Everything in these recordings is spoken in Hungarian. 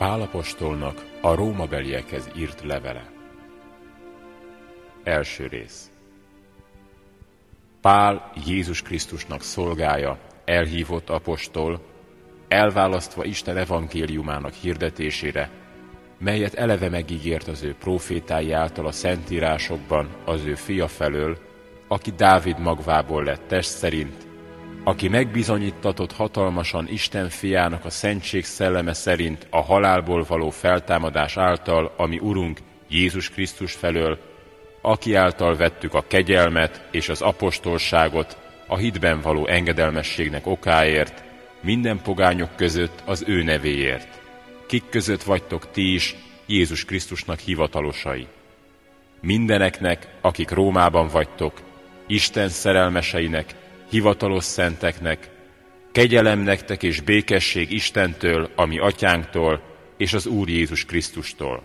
Pálapostolnak a Róma beliekhez írt levele. Első rész. Pál Jézus Krisztusnak szolgája, elhívott apostol, elválasztva Isten evangéliumának hirdetésére, melyet eleve megígért az ő profétái által a szentírásokban az ő fia felől, aki Dávid magvából lett test szerint, aki megbizonyítatott hatalmasan Isten fiának a szentség szelleme szerint a halálból való feltámadás által, ami Urunk Jézus Krisztus felől, aki által vettük a kegyelmet és az apostolságot a hitben való engedelmességnek okáért, minden pogányok között az ő nevéért, kik között vagytok ti is Jézus Krisztusnak hivatalosai. Mindeneknek, akik Rómában vagytok, Isten szerelmeseinek, hivatalos szenteknek, kegyelem nektek és békesség Istentől, ami atyánktól, és az Úr Jézus Krisztustól.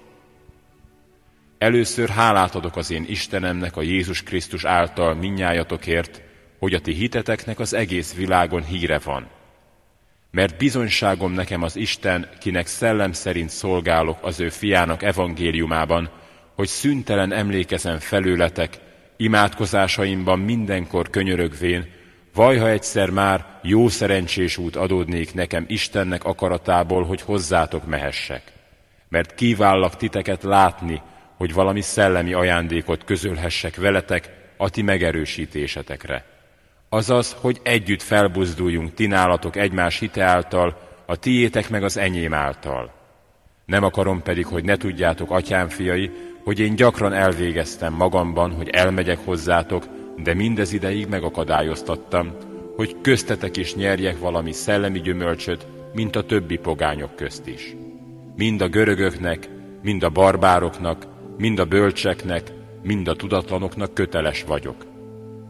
Először hálát adok az én Istenemnek a Jézus Krisztus által minnyájatokért, hogy a ti hiteteknek az egész világon híre van. Mert bizonyságom nekem az Isten, kinek szellem szerint szolgálok az ő fiának evangéliumában, hogy szüntelen emlékezem felőletek, imádkozásaimban mindenkor könyörögvén, Vaj, ha egyszer már jó szerencsés út adódnék nekem Istennek akaratából, hogy hozzátok mehessek. Mert kívállak titeket látni, hogy valami szellemi ajándékot közölhessek veletek a ti megerősítésetekre. Azaz, hogy együtt felbuzduljunk ti nálatok egymás hite által, a tiétek meg az enyém által. Nem akarom pedig, hogy ne tudjátok, atyám fiai, hogy én gyakran elvégeztem magamban, hogy elmegyek hozzátok, de mindez ideig megakadályoztattam, hogy köztetek is nyerjek valami szellemi gyümölcsöt, mint a többi pogányok közt is. Mind a görögöknek, mind a barbároknak, mind a bölcseknek, mind a tudatlanoknak köteles vagyok.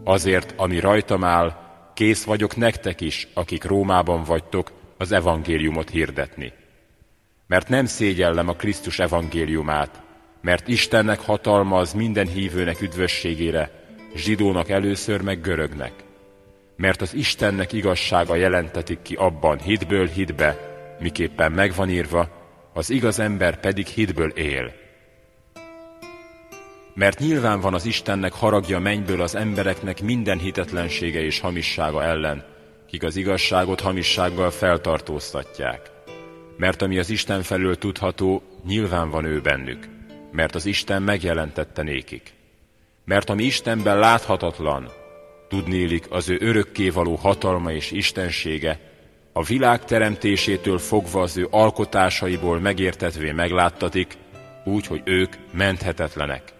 Azért, ami rajtam áll, kész vagyok nektek is, akik Rómában vagytok, az evangéliumot hirdetni. Mert nem szégyellem a Krisztus evangéliumát, mert Istennek hatalma az minden hívőnek üdvösségére, zsidónak először, meg görögnek. Mert az Istennek igazsága jelentetik ki abban hitből hitbe, miképpen megvan írva, az igaz ember pedig hitből él. Mert nyilván van az Istennek haragja mennyből az embereknek minden hitetlensége és hamissága ellen, kik az igazságot hamissággal feltartóztatják. Mert ami az Isten felől tudható, nyilván van ő bennük, mert az Isten megjelentette nékik. Mert ami Istenben láthatatlan, tudnélik az ő örökkévaló hatalma és istensége, a világ teremtésétől fogva az ő alkotásaiból megértetvé megláttatik, úgy, hogy ők menthetetlenek.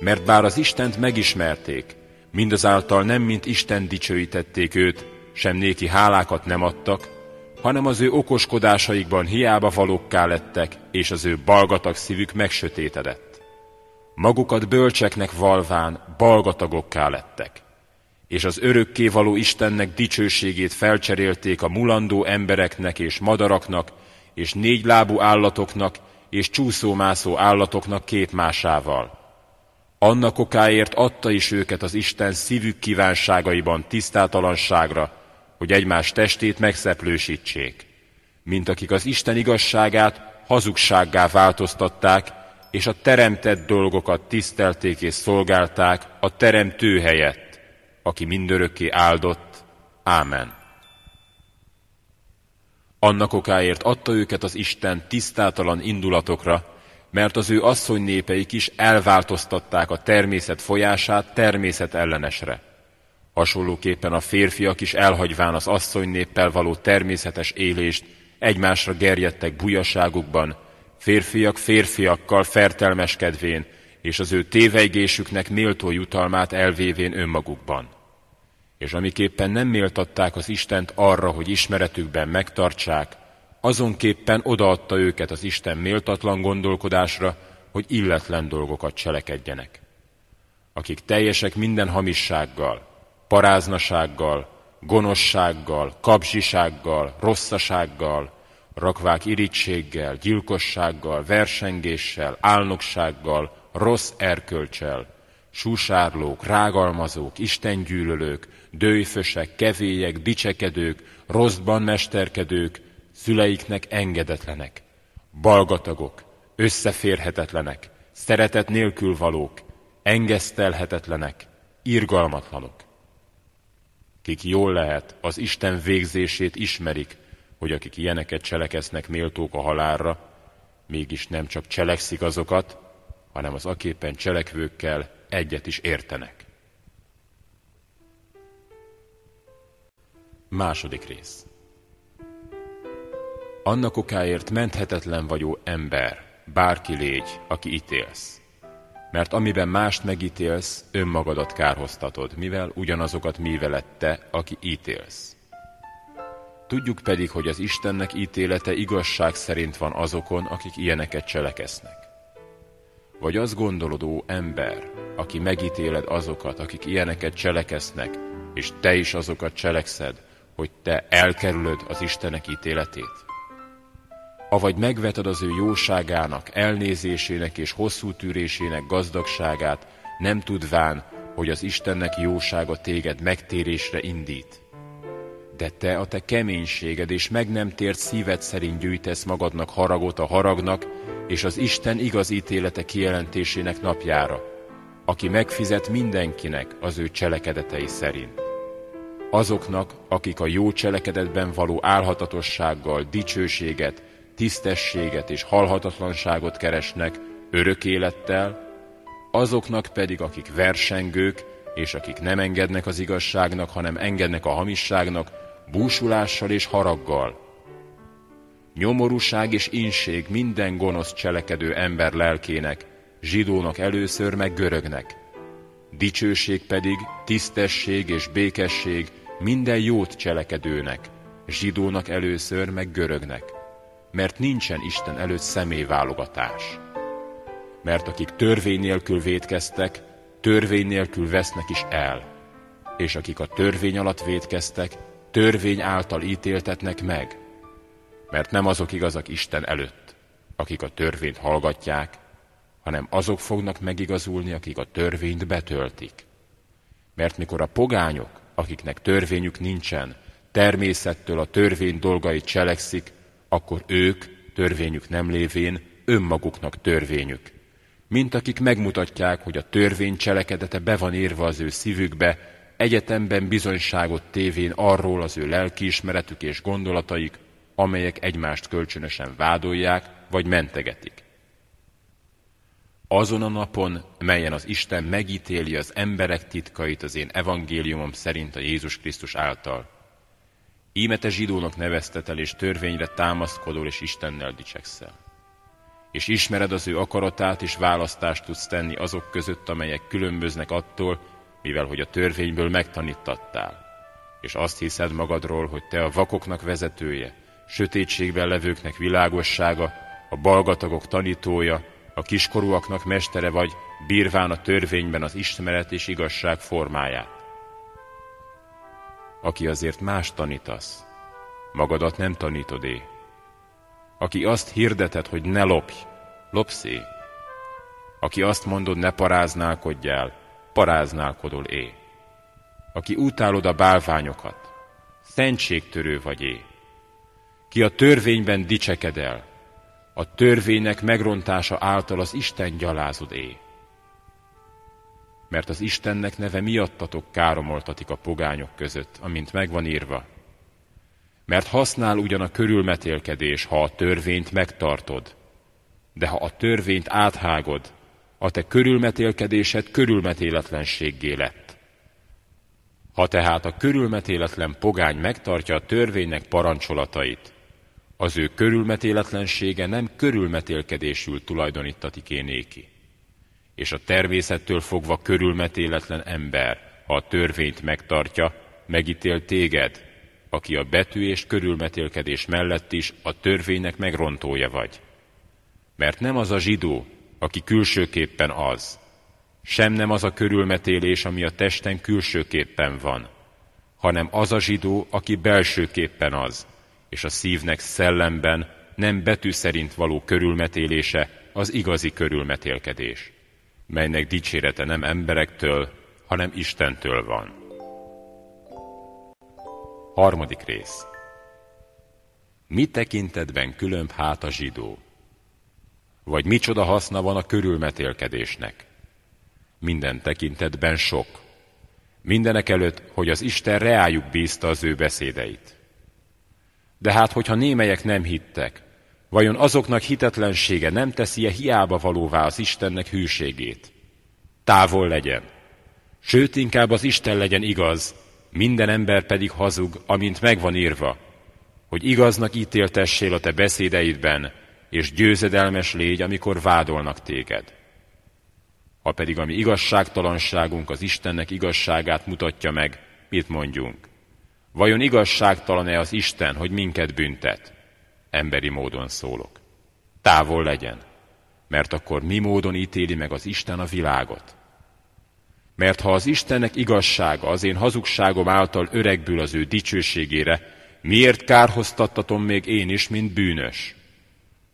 Mert bár az Istent megismerték, mindazáltal nem mint Isten dicsőítették őt, sem néki hálákat nem adtak, hanem az ő okoskodásaikban hiába valókká lettek, és az ő balgatag szívük megsötétedett magukat bölcseknek valván balgatagokká lettek, és az örökké való Istennek dicsőségét felcserélték a mulandó embereknek és madaraknak, és négylábú állatoknak, és csúszómászó állatoknak képmásával. Annak okáért adta is őket az Isten szívük kívánságaiban tisztátalanságra, hogy egymás testét megszeplősítsék, mint akik az Isten igazságát hazugsággá változtatták, és a teremtett dolgokat tisztelték és szolgálták a teremtő helyett, aki mindörökké áldott. Ámen. Annak okáért adta őket az Isten tisztátalan indulatokra, mert az ő asszony népeik is elváltoztatták a természet folyását természet ellenesre. Hasonlóképpen a férfiak is elhagyván az asszony néppel való természetes élést, egymásra gerjedtek bujaságukban, férfiak férfiakkal fertelmeskedvén, és az ő tévejgésüknek méltó jutalmát elvévén önmagukban. És amiképpen nem méltatták az Istent arra, hogy ismeretükben megtartsák, azonképpen odaadta őket az Isten méltatlan gondolkodásra, hogy illetlen dolgokat cselekedjenek. Akik teljesek minden hamissággal, paráznasággal, gonoszsággal, kapzsisággal, rosszasággal, rakvák irítséggel, gyilkossággal, versengéssel, álnoksággal, rossz erkölcsel, súsárlók, rágalmazók, istengyűlölők, dőjfösek, kevélyek, dicsekedők, rosszban mesterkedők, szüleiknek engedetlenek, balgatagok, összeférhetetlenek, szeretet nélkül valók, engesztelhetetlenek, irgalmatlanok. Kik jól lehet, az Isten végzését ismerik, hogy akik ilyeneket cselekesznek méltók a halálra, mégis nem csak cselekszik azokat, hanem az aképpen cselekvőkkel egyet is értenek. Második rész. Annak okáért menthetetlen vagyó ember, bárki légy, aki ítélsz. Mert amiben mást megítélsz, önmagadat kárhoztatod, mivel ugyanazokat mivelett te, aki ítélsz. Tudjuk pedig, hogy az Istennek ítélete igazság szerint van azokon, akik ilyeneket cselekesznek. Vagy azt gondolod, ó ember, aki megítéled azokat, akik ilyeneket cselekesznek, és te is azokat cselekszed, hogy te elkerülöd az Istenek ítéletét? Avagy megveted az ő jóságának, elnézésének és hosszú tűrésének gazdagságát, nem tudván, hogy az Istennek jósága téged megtérésre indít. De te a te keménységed és meg nem tért szíved szerint gyűjtesz magadnak haragot a haragnak és az Isten igaz ítélete kijelentésének napjára, aki megfizet mindenkinek az ő cselekedetei szerint. Azoknak, akik a jó cselekedetben való álhatatossággal dicsőséget, tisztességet és halhatatlanságot keresnek örök élettel, azoknak pedig, akik versengők, és akik nem engednek az igazságnak, hanem engednek a hamisságnak, búsulással és haraggal. Nyomorúság és inség minden gonosz cselekedő ember lelkének, zsidónak először meg görögnek. Dicsőség pedig, tisztesség és békesség minden jót cselekedőnek, zsidónak először meg görögnek mert nincsen Isten előtt személyválogatás. Mert akik törvény nélkül védkeztek, törvény nélkül vesznek is el, és akik a törvény alatt védkeztek, törvény által ítéltetnek meg, mert nem azok igazak Isten előtt, akik a törvényt hallgatják, hanem azok fognak megigazulni, akik a törvényt betöltik. Mert mikor a pogányok, akiknek törvényük nincsen, természettől a törvény dolgait cselekszik, akkor ők, törvényük nem lévén, önmaguknak törvényük. Mint akik megmutatják, hogy a törvény cselekedete be van írva az ő szívükbe, egyetemben bizonyságot tévén arról az ő lelkiismeretük és gondolataik, amelyek egymást kölcsönösen vádolják vagy mentegetik. Azon a napon, melyen az Isten megítéli az emberek titkait az én evangéliumom szerint a Jézus Krisztus által, Íme te zsidónak neveztetel, és törvényre támaszkodol, és Istennel dicsekszel. És ismered az ő akaratát, és választást tudsz tenni azok között, amelyek különböznek attól, mivel hogy a törvényből megtanítattál. És azt hiszed magadról, hogy te a vakoknak vezetője, sötétségben levőknek világossága, a balgatagok tanítója, a kiskorúaknak mestere vagy, bírván a törvényben az ismeret és igazság formáját aki azért más tanítasz, magadat nem tanítod-é. Aki azt hirdeted, hogy ne lopj, lopszé. Aki azt mondod, ne paráználkodjál, paráználkodol é. Aki utálod a bálványokat, szentségtörő vagy é. Ki a törvényben dicsekedel, a törvénynek megrontása által az Isten gyalázod é mert az Istennek neve miattatok káromoltatik a pogányok között, amint megvan írva. Mert használ ugyan a körülmetélkedés, ha a törvényt megtartod, de ha a törvényt áthágod, a te körülmetélkedésed körülmetéletlenséggé lett. Ha tehát a körülmetéletlen pogány megtartja a törvénynek parancsolatait, az ő körülmetéletlensége nem körülmetélkedésül tulajdonítatik én néki és a természettől fogva körülmetéletlen ember, ha a törvényt megtartja, megítél téged, aki a betű és körülmetélkedés mellett is a törvénynek megrontója vagy. Mert nem az a zsidó, aki külsőképpen az, sem nem az a körülmetélés, ami a testen külsőképpen van, hanem az a zsidó, aki belsőképpen az, és a szívnek szellemben, nem betű szerint való körülmetélése az igazi körülmetélkedés, melynek dicsérete nem emberektől, hanem Istentől van. Harmadik rész. Mi tekintetben különb hát a zsidó? Vagy micsoda haszna van a körülmetélkedésnek? Minden tekintetben sok. Mindenek előtt, hogy az Isten reájuk bízta az ő beszédeit. De hát, hogyha némelyek nem hittek, vajon azoknak hitetlensége nem teszi-e hiába valóvá az Istennek hűségét? Távol legyen. Sőt, inkább az Isten legyen igaz, minden ember pedig hazug, amint megvan írva, hogy igaznak ítéltessél a te beszédeidben, és győzedelmes légy, amikor vádolnak téged. Ha pedig a mi igazságtalanságunk az Istennek igazságát mutatja meg, mit mondjunk? Vajon igazságtalan-e az Isten, hogy minket büntet? Emberi módon szólok. Távol legyen, mert akkor mi módon ítéli meg az Isten a világot? Mert ha az Istennek igazsága az én hazugságom által öregbül az ő dicsőségére, miért kárhoztattatom még én is, mint bűnös?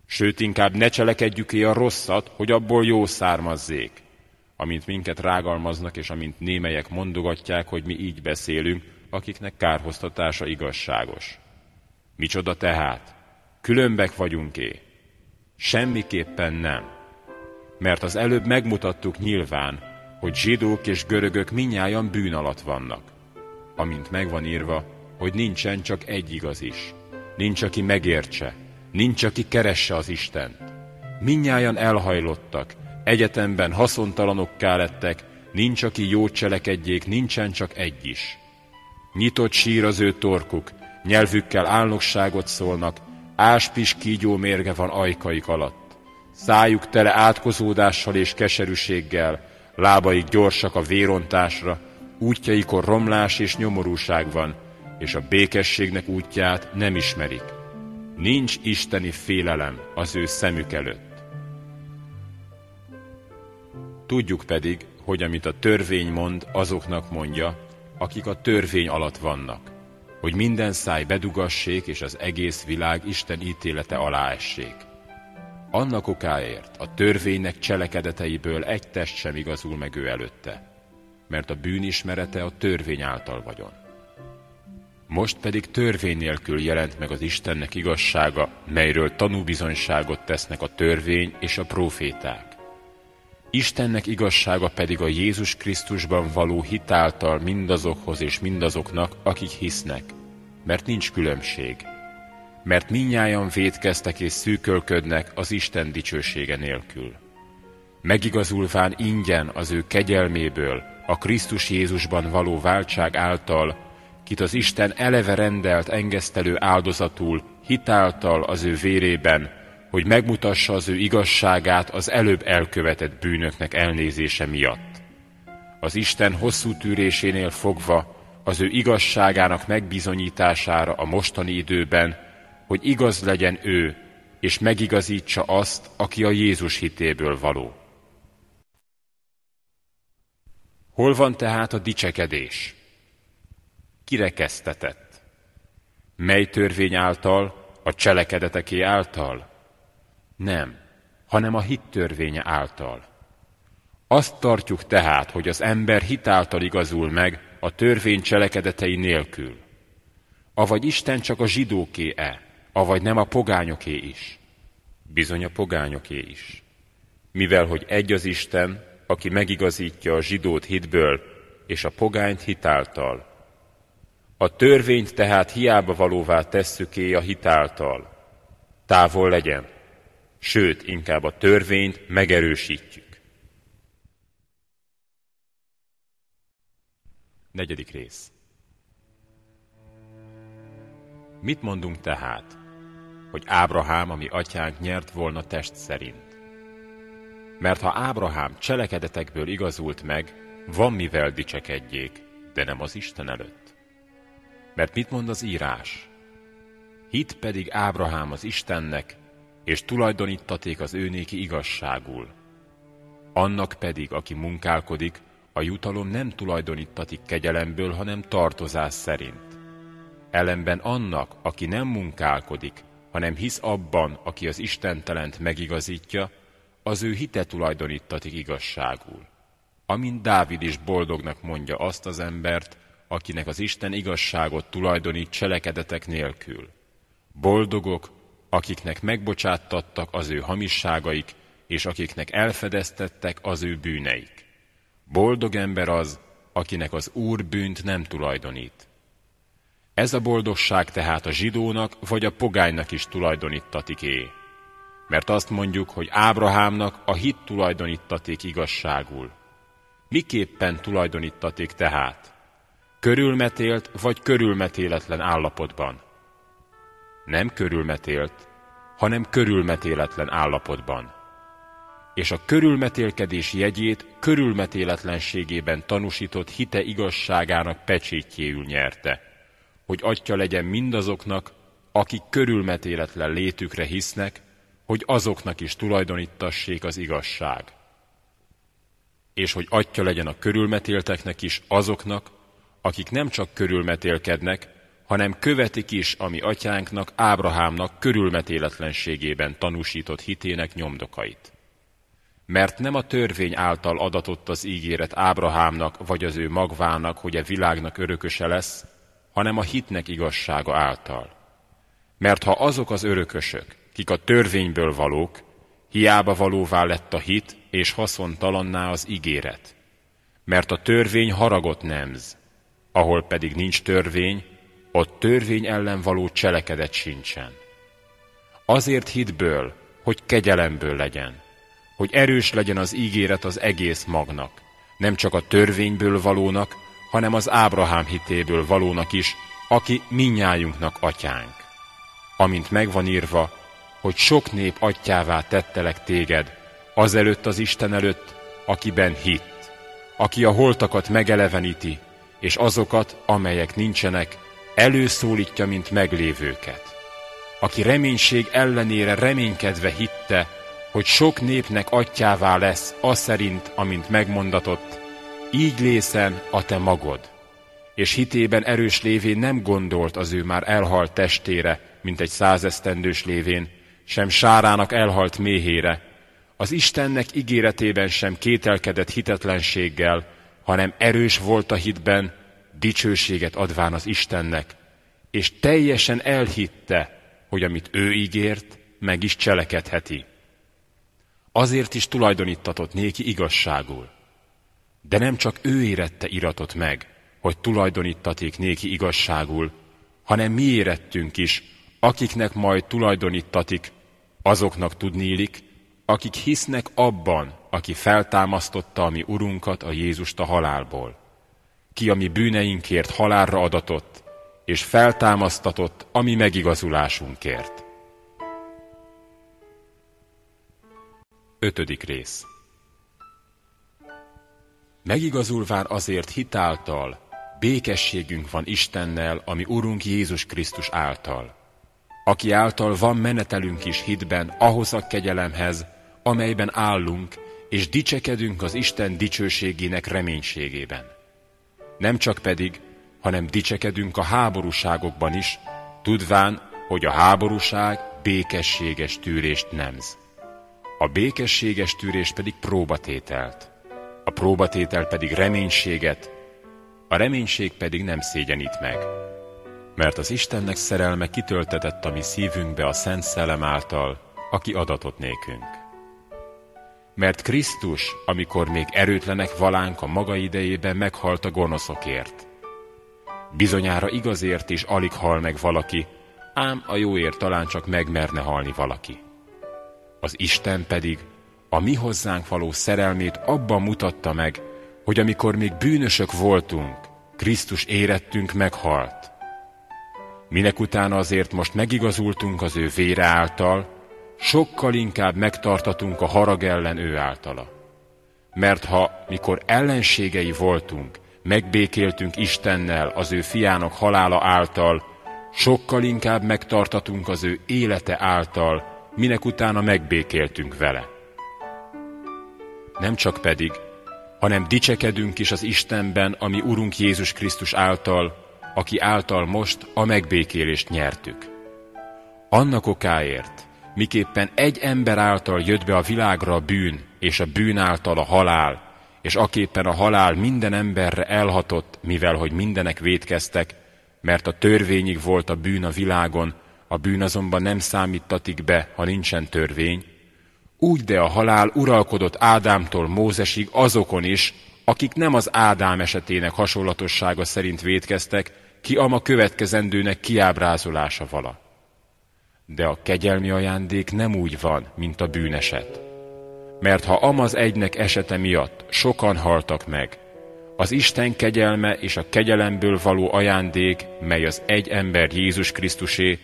Sőt, inkább ne cselekedjük a rosszat, hogy abból jó származzék. Amint minket rágalmaznak, és amint némelyek mondogatják, hogy mi így beszélünk, akiknek kárhoztatása igazságos. Micsoda tehát? Különbek vagyunk-é? Semmiképpen nem. Mert az előbb megmutattuk nyilván, hogy zsidók és görögök minnyáján bűn alatt vannak. Amint megvan írva, hogy nincsen csak egy igaz is. Nincs, aki megértse, nincs, aki keresse az Istent. Minnyáján elhajlottak, egyetemben haszontalanokká lettek, nincs, aki jót cselekedjék, nincsen csak egy is. Nyitott sír az ő torkuk, nyelvükkel álnokságot szólnak, áspis kígyó mérge van ajkaik alatt. Szájuk tele átkozódással és keserűséggel, lábaik gyorsak a vérontásra, útjaikon romlás és nyomorúság van, és a békességnek útját nem ismerik. Nincs isteni félelem az ő szemük előtt. Tudjuk pedig, hogy amit a törvény mond, azoknak mondja, akik a törvény alatt vannak, hogy minden száj bedugassék, és az egész világ Isten ítélete alá essék. Annak okáért a törvénynek cselekedeteiből egy test sem igazul meg ő előtte, mert a bűnismerete a törvény által vagyon. Most pedig törvény nélkül jelent meg az Istennek igazsága, melyről tanúbizonyságot tesznek a törvény és a proféták. Istennek igazsága pedig a Jézus Krisztusban való hitáltal mindazokhoz és mindazoknak, akik hisznek, mert nincs különbség. Mert minnyáján védkeztek és szűkölködnek az Isten dicsősége nélkül. Megigazulván ingyen az ő kegyelméből, a Krisztus Jézusban való váltság által, kit az Isten eleve rendelt engesztelő áldozatul, hitáltal az ő vérében, hogy megmutassa az ő igazságát az előbb elkövetett bűnöknek elnézése miatt. Az Isten hosszú tűrésénél fogva az ő igazságának megbizonyítására a mostani időben, hogy igaz legyen ő, és megigazítsa azt, aki a Jézus hitéből való. Hol van tehát a dicsekedés? kirekesztetett. Mely törvény által? A cselekedeteké által? Nem, hanem a hit törvénye által. Azt tartjuk tehát, hogy az ember hitáltal igazul meg a törvény cselekedetei nélkül. Avagy Isten csak a zsidóké-e, avagy nem a pogányoké is. Bizony a pogányoké is. Mivel, hogy egy az Isten, aki megigazítja a zsidót hitből, és a pogányt hitáltal, a törvényt tehát hiába valóvá tesszük a hitáltal. Távol legyen, sőt, inkább a törvényt megerősítjük. Negyedik rész. Mit mondunk tehát, hogy Ábrahám, ami atyánk nyert volna test szerint? Mert ha Ábrahám cselekedetekből igazult meg, van mivel dicsekedjék, de nem az Isten előtt. Mert mit mond az írás? Hit pedig Ábrahám az Istennek, és tulajdonítaték az őnéki igazságul. Annak pedig, aki munkálkodik, a jutalom nem tulajdonítatik kegyelemből, hanem tartozás szerint. ellenben annak, aki nem munkálkodik, hanem hisz abban, aki az Istentelent megigazítja, az ő hite tulajdonítatik igazságul. Amint Dávid is boldognak mondja azt az embert, akinek az Isten igazságot tulajdonít cselekedetek nélkül. Boldogok, akiknek megbocsáttattak az ő hamisságaik, és akiknek elfedeztettek az ő bűneik. Boldog ember az, akinek az Úr bűnt nem tulajdonít. Ez a boldogság tehát a zsidónak vagy a pogánynak is tulajdonítatik é. Mert azt mondjuk, hogy Ábrahámnak a hit tulajdonítaték igazságul. Miképpen tulajdonítaték tehát? Körülmetélt vagy körülmetéletlen állapotban? Nem körülmetélt, hanem körülmetéletlen állapotban. És a körülmetélkedés jegyét körülmetéletlenségében tanúsított hite igazságának pecsétjéül nyerte, hogy atya legyen mindazoknak, akik körülmetéletlen létükre hisznek, hogy azoknak is tulajdonítassék az igazság. És hogy atya legyen a körülmetélteknek is azoknak, akik nem csak körülmetélkednek, hanem követik is, ami atyánknak, Ábrahámnak körülmetéletlenségében tanúsított hitének nyomdokait. Mert nem a törvény által adatott az ígéret Ábrahámnak vagy az ő magvának, hogy a világnak örököse lesz, hanem a hitnek igazsága által. Mert ha azok az örökösök, kik a törvényből valók, hiába valóvá lett a hit, és haszontalanná az ígéret. Mert a törvény haragot nemz, ahol pedig nincs törvény, ott törvény ellen való cselekedet sincsen. Azért hitből, hogy kegyelemből legyen, hogy erős legyen az ígéret az egész magnak, nem csak a törvényből valónak, hanem az Ábrahám hitéből valónak is, aki minnyájunknak atyánk. Amint megvan írva, hogy sok nép atyává tettelek téged, azelőtt az Isten előtt, akiben hitt, aki a holtakat megeleveníti, és azokat, amelyek nincsenek, előszólítja, mint meglévőket. Aki reménység ellenére reménykedve hitte, hogy sok népnek atyává lesz, az szerint, amint megmondatott, így lészen a te magod. És hitében erős lévén nem gondolt az ő már elhalt testére, mint egy százesztendős lévén, sem sárának elhalt méhére, az Istennek ígéretében sem kételkedett hitetlenséggel, hanem erős volt a hitben, dicsőséget adván az Istennek, és teljesen elhitte, hogy amit ő ígért, meg is cselekedheti. Azért is tulajdonítatott néki igazságul. De nem csak ő érette iratot meg, hogy tulajdonítaték néki igazságul, hanem mi érettünk is, akiknek majd tulajdonítatik, azoknak tudnílik, akik hisznek abban, aki feltámasztotta a mi Urunkat, a Jézust a halálból. Ki a mi bűneinkért halálra adatott, és feltámasztatott a mi megigazulásunkért. Ötödik rész Megigazulván azért hitáltal, békességünk van Istennel, ami Urunk Jézus Krisztus által, aki által van menetelünk is hitben ahhoz a kegyelemhez, amelyben állunk, és dicsekedünk az Isten dicsőségének reménységében. Nem csak pedig, hanem dicsekedünk a háborúságokban is, tudván, hogy a háborúság békességes tűrést nemz. A békességes tűrés pedig próbatételt a próbatétel pedig reménységet, a reménység pedig nem szégyenít meg. Mert az Istennek szerelme kitöltetett a mi szívünkbe a Szent Szellem által, aki adatot nékünk. Mert Krisztus, amikor még erőtlenek valánk a maga idejében meghalt a gonoszokért. Bizonyára igazért is alig hal meg valaki, ám a jóért talán csak megmerne halni valaki. Az Isten pedig a mi hozzánk való szerelmét abban mutatta meg, hogy amikor még bűnösök voltunk, Krisztus érettünk meghalt. Minek utána azért most megigazultunk az ő vére által, sokkal inkább megtartatunk a harag ellen ő általa. Mert ha, mikor ellenségei voltunk, megbékéltünk Istennel az ő fiának halála által, sokkal inkább megtartatunk az ő élete által, minek utána megbékéltünk vele nem csak pedig, hanem dicsekedünk is az Istenben, ami Urunk Jézus Krisztus által, aki által most a megbékélést nyertük. Annak okáért, miképpen egy ember által jött be a világra a bűn, és a bűn által a halál, és aképpen a halál minden emberre elhatott, mivel hogy mindenek védkeztek, mert a törvényig volt a bűn a világon, a bűn azonban nem számítatik be, ha nincsen törvény, úgy de a halál uralkodott Ádámtól Mózesig azokon is, akik nem az Ádám esetének hasonlatossága szerint védkeztek, ki ama következendőnek kiábrázolása vala. De a kegyelmi ajándék nem úgy van, mint a bűneset. Mert ha amaz egynek esete miatt sokan haltak meg, az Isten kegyelme és a kegyelemből való ajándék, mely az egy ember Jézus Krisztusé,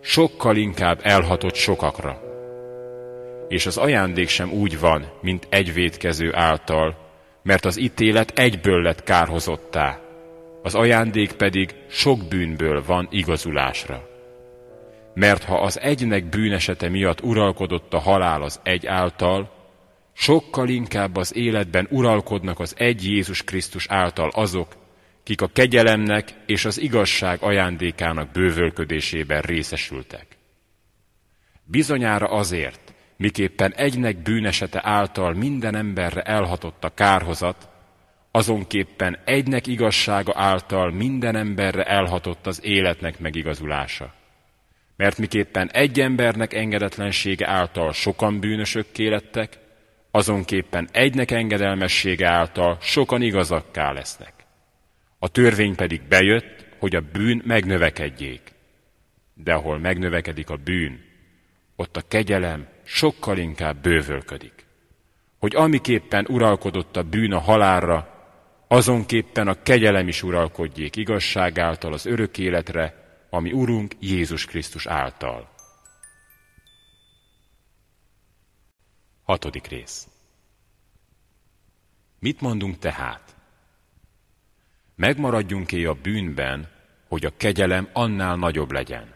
sokkal inkább elhatott sokakra. És az ajándék sem úgy van, mint egy védkező által, mert az ítélet egyből lett kárhozottá, az ajándék pedig sok bűnből van igazulásra. Mert ha az egynek bűnesete miatt uralkodott a halál az egy által, sokkal inkább az életben uralkodnak az egy Jézus Krisztus által azok, kik a kegyelemnek és az igazság ajándékának bővölködésében részesültek. Bizonyára azért, miképpen egynek bűnesete által minden emberre elhatott a kárhozat, azonképpen egynek igazsága által minden emberre elhatott az életnek megigazulása. Mert miképpen egy embernek engedetlensége által sokan bűnösökké lettek, azonképpen egynek engedelmessége által sokan igazakká lesznek. A törvény pedig bejött, hogy a bűn megnövekedjék. De ahol megnövekedik a bűn, ott a kegyelem sokkal inkább bővölködik. Hogy amiképpen uralkodott a bűn a halálra, azonképpen a kegyelem is uralkodjék igazság által az örök életre, ami Urunk Jézus Krisztus által. Hatodik rész. Mit mondunk tehát? Megmaradjunk-e a bűnben, hogy a kegyelem annál nagyobb legyen?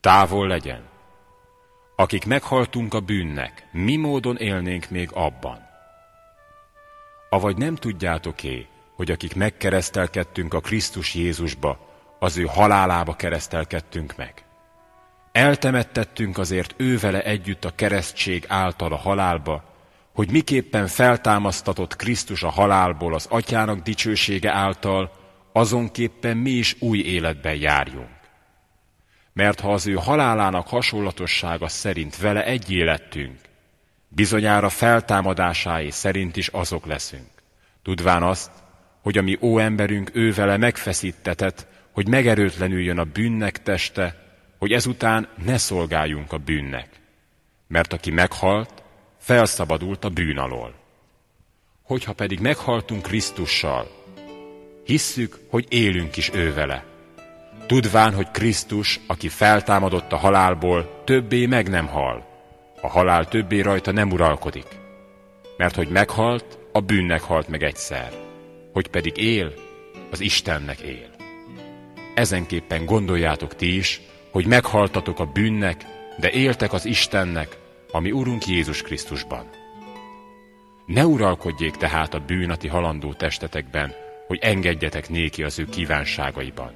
Távol legyen? Akik meghaltunk a bűnnek, mi módon élnénk még abban? Avagy nem tudjátok-é, hogy akik megkeresztelkedtünk a Krisztus Jézusba, az ő halálába keresztelkedtünk meg? Eltemettettünk azért ővele együtt a keresztség által a halálba, hogy miképpen feltámasztatott Krisztus a halálból az atyának dicsősége által, azonképpen mi is új életben járjunk. Mert ha az ő halálának hasonlatossága szerint vele egy élettünk, bizonyára feltámadásáé szerint is azok leszünk. Tudván azt, hogy a mi óemberünk ő vele megfeszítetett, hogy megerőtlenüljön a bűnnek teste, hogy ezután ne szolgáljunk a bűnnek. Mert aki meghalt, felszabadult a bűn alól. Hogyha pedig meghaltunk Krisztussal, hisszük, hogy élünk is ő vele. Tudván, hogy Krisztus, aki feltámadott a halálból, többé meg nem hal. A halál többé rajta nem uralkodik. Mert hogy meghalt, a bűnnek halt meg egyszer. Hogy pedig él, az Istennek él. Ezenképpen gondoljátok ti is, hogy meghaltatok a bűnnek, de éltek az Istennek, ami Urunk Jézus Krisztusban. Ne uralkodjék tehát a bűn a ti halandó testetekben, hogy engedjetek néki az ő kívánságaiban.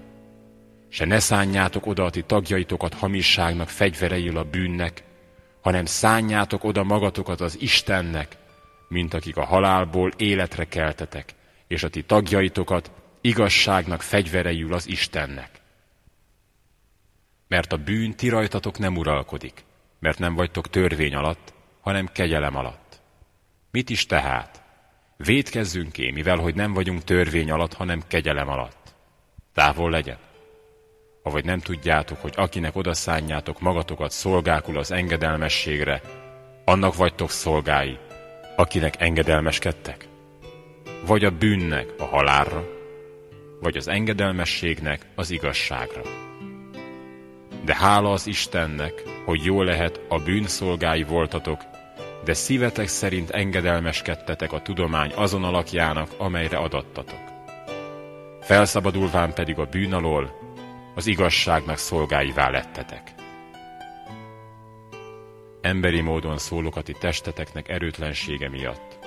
Se ne szánjátok oda a ti tagjaitokat hamisságnak fegyvereil a bűnnek, hanem szánjátok oda magatokat az Istennek, mint akik a halálból életre keltetek, és a ti tagjaitokat igazságnak fegyvereül az Istennek. Mert a bűn ti rajtatok nem uralkodik, mert nem vagytok törvény alatt, hanem kegyelem alatt. Mit is tehát? Védkezzünk én, mivel hogy nem vagyunk törvény alatt, hanem kegyelem alatt. Távol legyen. Avagy nem tudjátok, hogy akinek odaszánjátok magatokat szolgákul az engedelmességre, annak vagytok szolgái, akinek engedelmeskedtek? Vagy a bűnnek a halálra, vagy az engedelmességnek az igazságra de hála az Istennek, hogy jó lehet a bűnszolgái voltatok, de szívetek szerint engedelmeskedtetek a tudomány azon alakjának, amelyre adattatok. Felszabadulván pedig a bűn alól, az igazságnak szolgáivá lettetek. Emberi módon szólok a ti testeteknek erőtlensége miatt.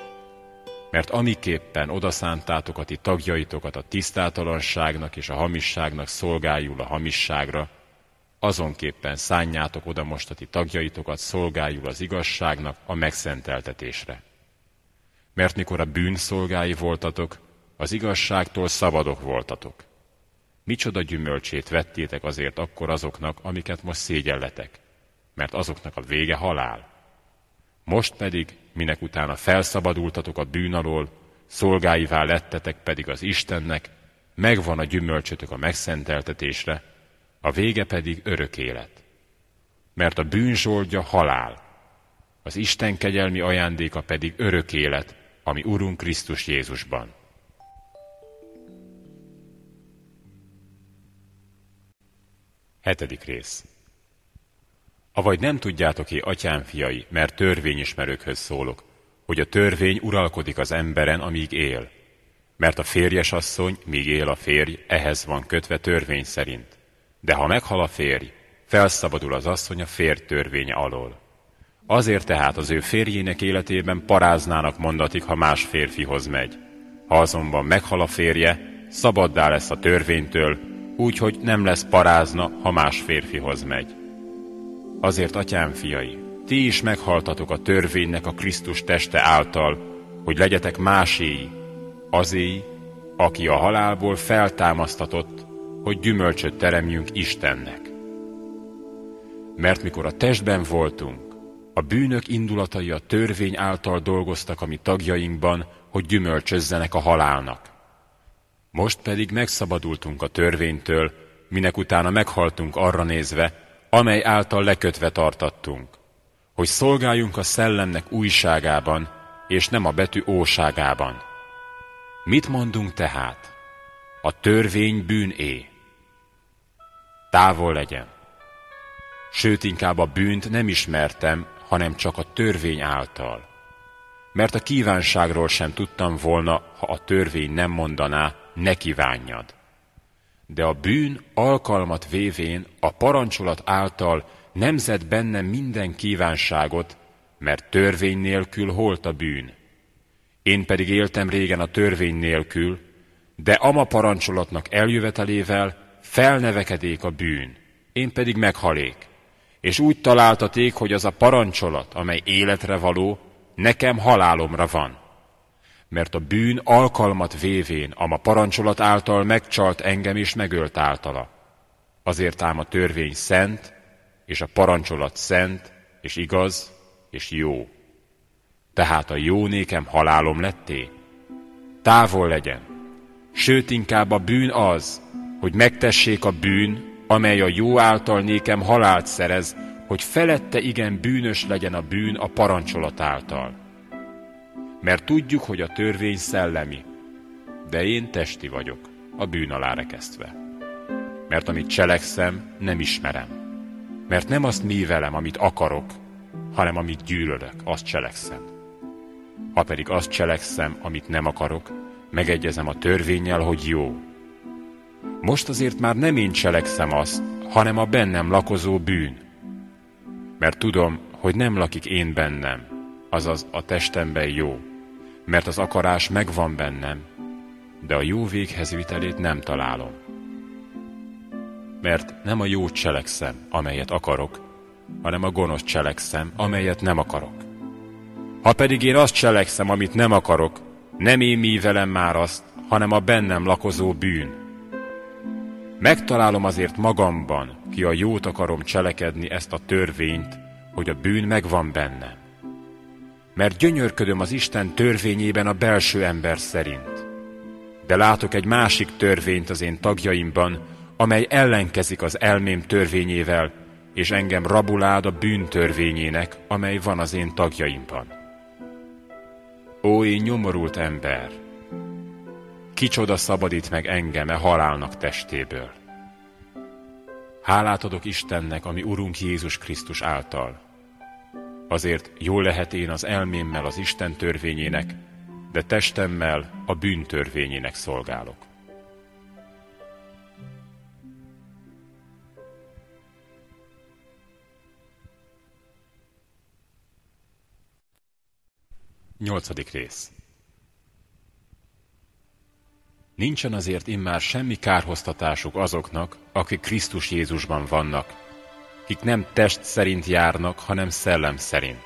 Mert amiképpen odaszántátok a ti tagjaitokat a tisztátalanságnak és a hamisságnak szolgáljul a hamisságra, azonképpen szánjátok oda most a ti tagjaitokat szolgáljul az igazságnak a megszenteltetésre. Mert mikor a bűn szolgái voltatok, az igazságtól szabadok voltatok. Micsoda gyümölcsét vettétek azért akkor azoknak, amiket most szégyelletek, mert azoknak a vége halál. Most pedig, minek utána felszabadultatok a bűn alól, szolgáivá lettetek pedig az Istennek, megvan a gyümölcsötök a megszenteltetésre, a vége pedig örök élet. Mert a bűn zsoldja halál, az Isten kegyelmi ajándéka pedig örök élet, ami Urunk Krisztus Jézusban. Hetedik rész. Avagy nem tudjátok-é, atyám fiai, mert törvényismerőkhöz szólok, hogy a törvény uralkodik az emberen, amíg él. Mert a férjes asszony, míg él a férj, ehhez van kötve törvény szerint. De ha meghal a férj, felszabadul az asszony a férj törvénye alól. Azért tehát az ő férjének életében paráznának mondatik, ha más férfihoz megy. Ha azonban meghal a férje, szabaddá lesz a törvénytől, úgyhogy nem lesz parázna, ha más férfihoz megy. Azért, atyám fiai, ti is meghaltatok a törvénynek a Krisztus teste által, hogy legyetek máséi, azéi, aki a halálból feltámasztatott, hogy gyümölcsöt teremjünk Istennek. Mert mikor a testben voltunk, a bűnök indulatai a törvény által dolgoztak a mi tagjainkban, hogy gyümölcsözzenek a halálnak. Most pedig megszabadultunk a törvénytől, minek utána meghaltunk arra nézve, amely által lekötve tartattunk, hogy szolgáljunk a szellemnek újságában, és nem a betű óságában. Mit mondunk tehát? A törvény bűné. Távol legyen. Sőt, inkább a bűnt nem ismertem, hanem csak a törvény által. Mert a kívánságról sem tudtam volna, ha a törvény nem mondaná, ne kívánjad. De a bűn alkalmat vévén a parancsolat által nemzet bennem minden kívánságot, mert törvény nélkül holt a bűn. Én pedig éltem régen a törvény nélkül, de ama parancsolatnak eljövetelével felnevekedék a bűn, én pedig meghalék. És úgy találtaték, hogy az a parancsolat, amely életre való, nekem halálomra van mert a bűn alkalmat vévén, ama parancsolat által megcsalt engem és megölt általa. Azért ám a törvény szent, és a parancsolat szent, és igaz, és jó. Tehát a jó nékem halálom letté? Távol legyen. Sőt, inkább a bűn az, hogy megtessék a bűn, amely a jó által nékem halált szerez, hogy felette igen bűnös legyen a bűn a parancsolat által mert tudjuk, hogy a törvény szellemi, de én testi vagyok, a bűn alá rekesztve. Mert amit cselekszem, nem ismerem. Mert nem azt művelem, amit akarok, hanem amit gyűlölök, azt cselekszem. Ha pedig azt cselekszem, amit nem akarok, megegyezem a törvényel, hogy jó. Most azért már nem én cselekszem azt, hanem a bennem lakozó bűn. Mert tudom, hogy nem lakik én bennem, azaz a testemben jó, mert az akarás megvan bennem, de a jó véghez vitelét nem találom. Mert nem a jó cselekszem, amelyet akarok, hanem a gonosz cselekszem, amelyet nem akarok. Ha pedig én azt cselekszem, amit nem akarok, nem én művelem már azt, hanem a bennem lakozó bűn. Megtalálom azért magamban, ki a jót akarom cselekedni ezt a törvényt, hogy a bűn megvan bennem mert gyönyörködöm az Isten törvényében a belső ember szerint. De látok egy másik törvényt az én tagjaimban, amely ellenkezik az elmém törvényével, és engem rabulád a bűn törvényének, amely van az én tagjaimban. Ó, én nyomorult ember! Kicsoda szabadít meg engem e halálnak testéből. Hálát adok Istennek, ami Urunk Jézus Krisztus által, Azért jól lehet én az elmémmel az Isten törvényének, de testemmel a bűn törvényének szolgálok. Nyolcadik rész Nincsen azért immár semmi kárhoztatásuk azoknak, akik Krisztus Jézusban vannak, kik nem test szerint járnak, hanem szellem szerint.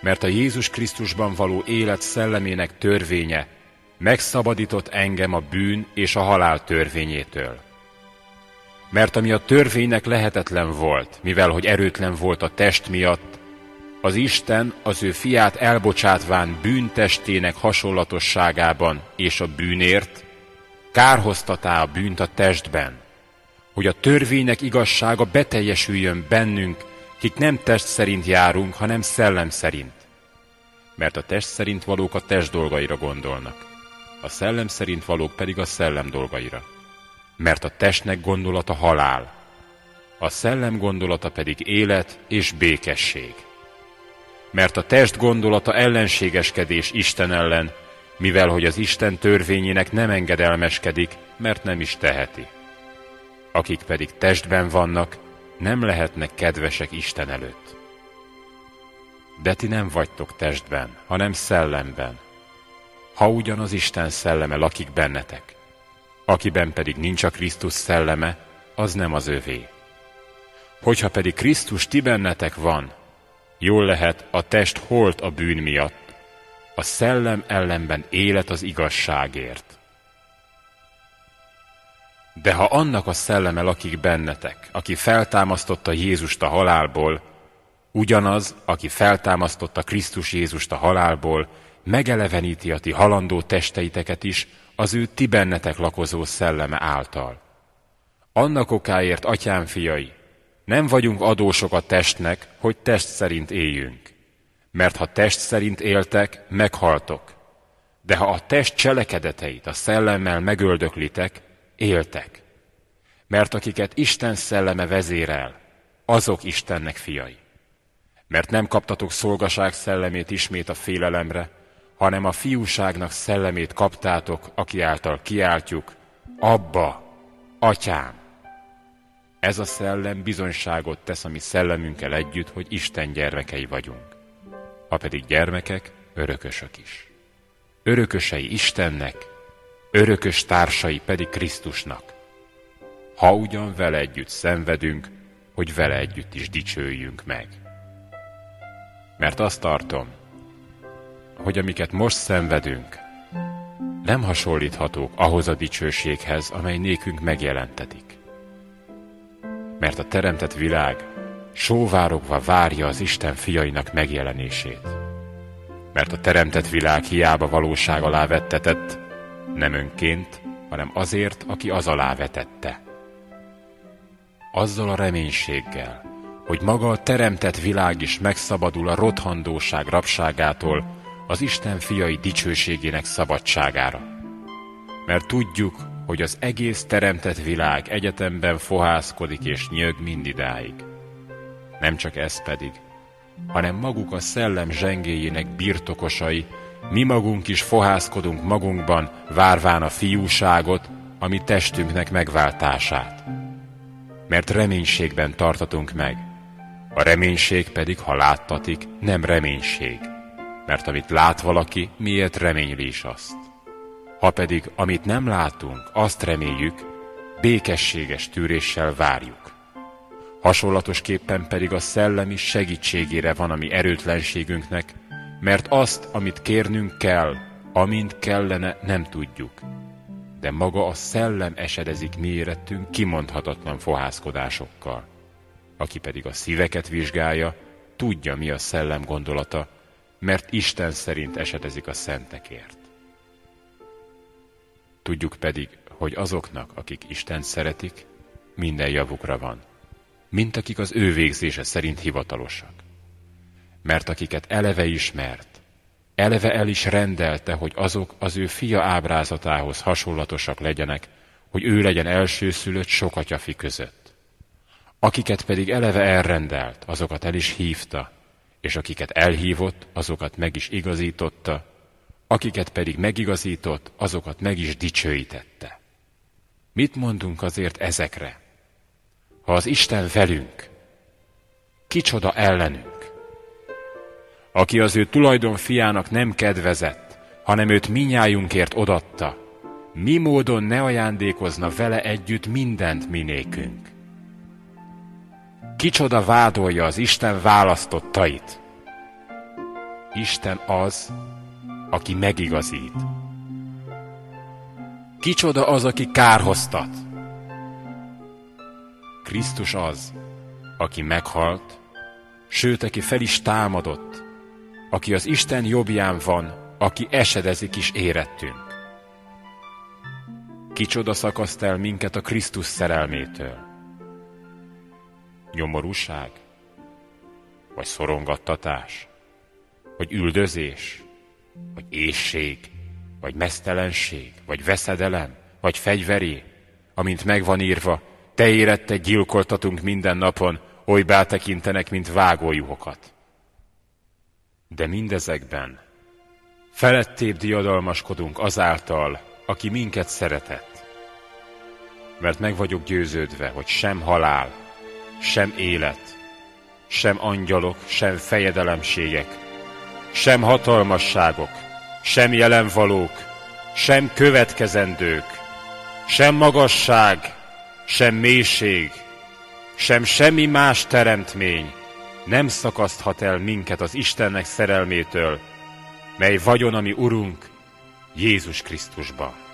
Mert a Jézus Krisztusban való élet szellemének törvénye megszabadított engem a bűn és a halál törvényétől. Mert ami a törvénynek lehetetlen volt, mivel hogy erőtlen volt a test miatt, az Isten az ő fiát elbocsátván bűntestének hasonlatosságában és a bűnért, kárhoztatá a bűnt a testben, hogy a törvénynek igazsága beteljesüljön bennünk, kik nem test szerint járunk, hanem szellem szerint. Mert a test szerint valók a test dolgaira gondolnak, a szellem szerint valók pedig a szellem dolgaira. Mert a testnek gondolata halál, a szellem gondolata pedig élet és békesség mert a test gondolata ellenségeskedés Isten ellen, mivel hogy az Isten törvényének nem engedelmeskedik, mert nem is teheti. Akik pedig testben vannak, nem lehetnek kedvesek Isten előtt. De ti nem vagytok testben, hanem szellemben. Ha ugyan az Isten szelleme lakik bennetek, akiben pedig nincs a Krisztus szelleme, az nem az övé. Hogyha pedig Krisztus ti bennetek van, Jól lehet, a test holt a bűn miatt, a szellem ellenben élet az igazságért. De ha annak a szelleme lakik bennetek, aki feltámasztotta Jézust a halálból, ugyanaz, aki feltámasztotta Krisztus Jézust a halálból, megeleveníti a ti halandó testeiteket is az ő ti bennetek lakozó szelleme által. Annak okáért, atyám fiai, nem vagyunk adósok a testnek, hogy test szerint éljünk. Mert ha test szerint éltek, meghaltok. De ha a test cselekedeteit a szellemmel megöldöklitek, éltek. Mert akiket Isten szelleme vezérel, azok Istennek fiai. Mert nem kaptatok szolgaság szellemét ismét a félelemre, hanem a fiúságnak szellemét kaptátok, aki által kiáltjuk, Abba, Atyám! Ez a szellem bizonyságot tesz a mi szellemünkkel együtt, hogy Isten gyermekei vagyunk. Ha pedig gyermekek, örökösök is. Örökösei Istennek, örökös társai pedig Krisztusnak. Ha ugyan vele együtt szenvedünk, hogy vele együtt is dicsőjünk meg. Mert azt tartom, hogy amiket most szenvedünk, nem hasonlíthatók ahhoz a dicsőséghez, amely nékünk megjelentetik mert a teremtett világ sóvárogva várja az Isten fiainak megjelenését. Mert a teremtett világ hiába valóság alá vettetett, nem önként, hanem azért, aki az alá vetette. Azzal a reménységgel, hogy maga a teremtett világ is megszabadul a rothandóság rabságától az Isten fiai dicsőségének szabadságára. Mert tudjuk, hogy az egész teremtett világ egyetemben fohászkodik és nyög mindidáig. Nem csak ez pedig, hanem maguk a szellem zsengéjének birtokosai, mi magunk is fohászkodunk magunkban, várván a fiúságot, ami testünknek megváltását. Mert reménységben tartatunk meg. A reménység pedig, ha láttatik, nem reménység. Mert amit lát valaki, miért reményli is azt. Ha pedig, amit nem látunk, azt reméljük, békességes tűréssel várjuk. Hasonlatosképpen pedig a szellemi segítségére van a mi erőtlenségünknek, mert azt, amit kérnünk kell, amint kellene, nem tudjuk. De maga a szellem esedezik mi érettünk kimondhatatlan fohászkodásokkal. Aki pedig a szíveket vizsgálja, tudja, mi a szellem gondolata, mert Isten szerint esedezik a szentekért. Tudjuk pedig, hogy azoknak, akik Isten szeretik, minden javukra van, mint akik az ő végzése szerint hivatalosak. Mert akiket eleve ismert, eleve el is rendelte, hogy azok az ő fia ábrázatához hasonlatosak legyenek, hogy ő legyen elsőszülött sok atyafi között. Akiket pedig eleve elrendelt, azokat el is hívta, és akiket elhívott, azokat meg is igazította, akiket pedig megigazított, azokat meg is dicsőítette. Mit mondunk azért ezekre? Ha az Isten velünk, kicsoda ellenünk? Aki az ő tulajdon fiának nem kedvezett, hanem őt minnyájunkért odatta, mi módon ne ajándékozna vele együtt mindent minékünk. Kicsoda vádolja az Isten választottait? Isten az, aki megigazít. Kicsoda az, aki kárhoztat? Krisztus az, aki meghalt, sőt, aki fel is támadott, aki az Isten jobbján van, aki esedezik is érettünk. Kicsoda szakaszt el minket a Krisztus szerelmétől? Nyomorúság? Vagy szorongattatás? Vagy üldözés? Vagy ésség? Vagy mesztelenség? Vagy veszedelem? Vagy fegyveré? Amint megvan írva, te érette gyilkoltatunk minden napon, oly tekintenek, mint vágójuhokat. De mindezekben felettébb diadalmaskodunk azáltal, aki minket szeretett. Mert meg vagyok győződve, hogy sem halál, sem élet, sem angyalok, sem fejedelemségek, sem hatalmasságok, sem jelenvalók, sem következendők, sem magasság, sem mélység, sem semmi más teremtmény nem szakaszthat el minket az Istennek szerelmétől, mely vagyon, ami Urunk, Jézus Krisztusban.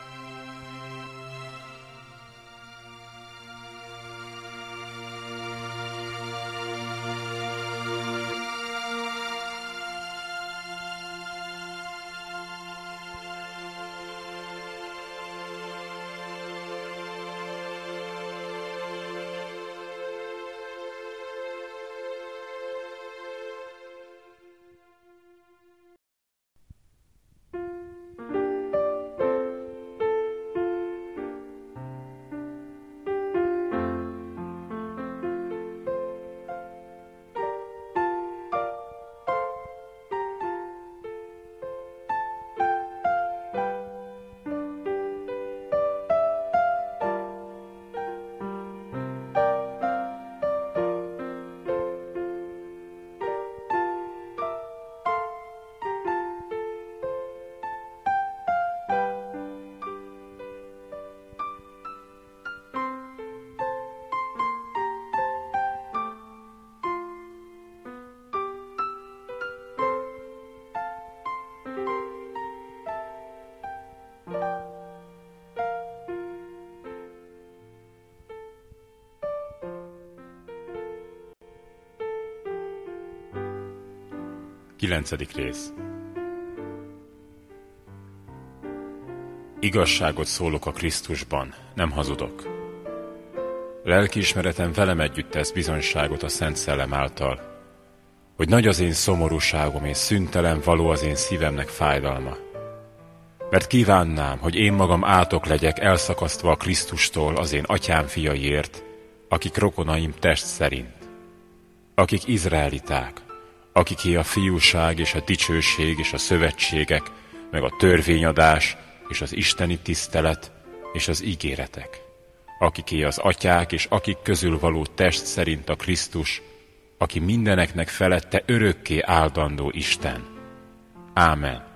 9. rész Igazságot szólok a Krisztusban, nem hazudok. Lelkiismeretem velem együtt tesz bizonyságot a Szent Szellem által, hogy nagy az én szomorúságom és szüntelen való az én szívemnek fájdalma. Mert kívánnám, hogy én magam átok legyek elszakasztva a Krisztustól az én atyám fiaiért, akik rokonaim test szerint, akik izraeliták, akiké a fiúság és a dicsőség és a szövetségek, meg a törvényadás és az isteni tisztelet és az ígéretek, akiké az atyák és akik közül való test szerint a Krisztus, aki mindeneknek felette örökké áldandó Isten. Ámen.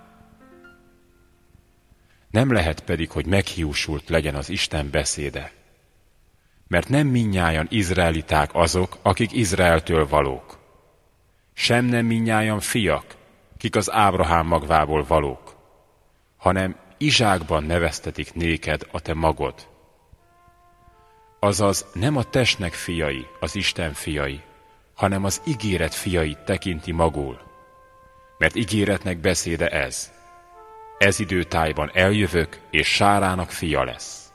Nem lehet pedig, hogy meghiúsult legyen az Isten beszéde, mert nem minnyájan izraeliták azok, akik Izraeltől valók sem nem minnyájan fiak, kik az Ábrahám magvából valók, hanem Izsákban neveztetik néked a te magod. Azaz nem a testnek fiai, az Isten fiai, hanem az ígéret fiait tekinti magul. Mert ígéretnek beszéde ez. Ez időtájban eljövök, és Sárának fia lesz.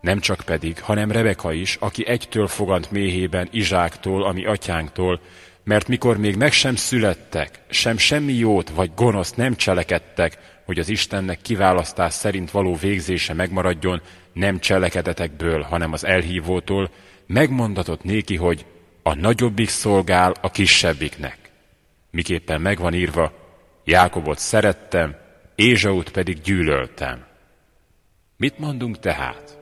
Nem csak pedig, hanem Rebeka is, aki egytől fogant méhében Izsáktól, ami atyánktól, mert mikor még meg sem születtek, sem semmi jót vagy gonoszt nem cselekedtek, hogy az Istennek kiválasztás szerint való végzése megmaradjon, nem cselekedetekből, hanem az elhívótól, megmondatott néki, hogy a nagyobbik szolgál a kisebbiknek. Miképpen megvan írva, Jákobot szerettem, Ézsaut pedig gyűlöltem. Mit mondunk tehát?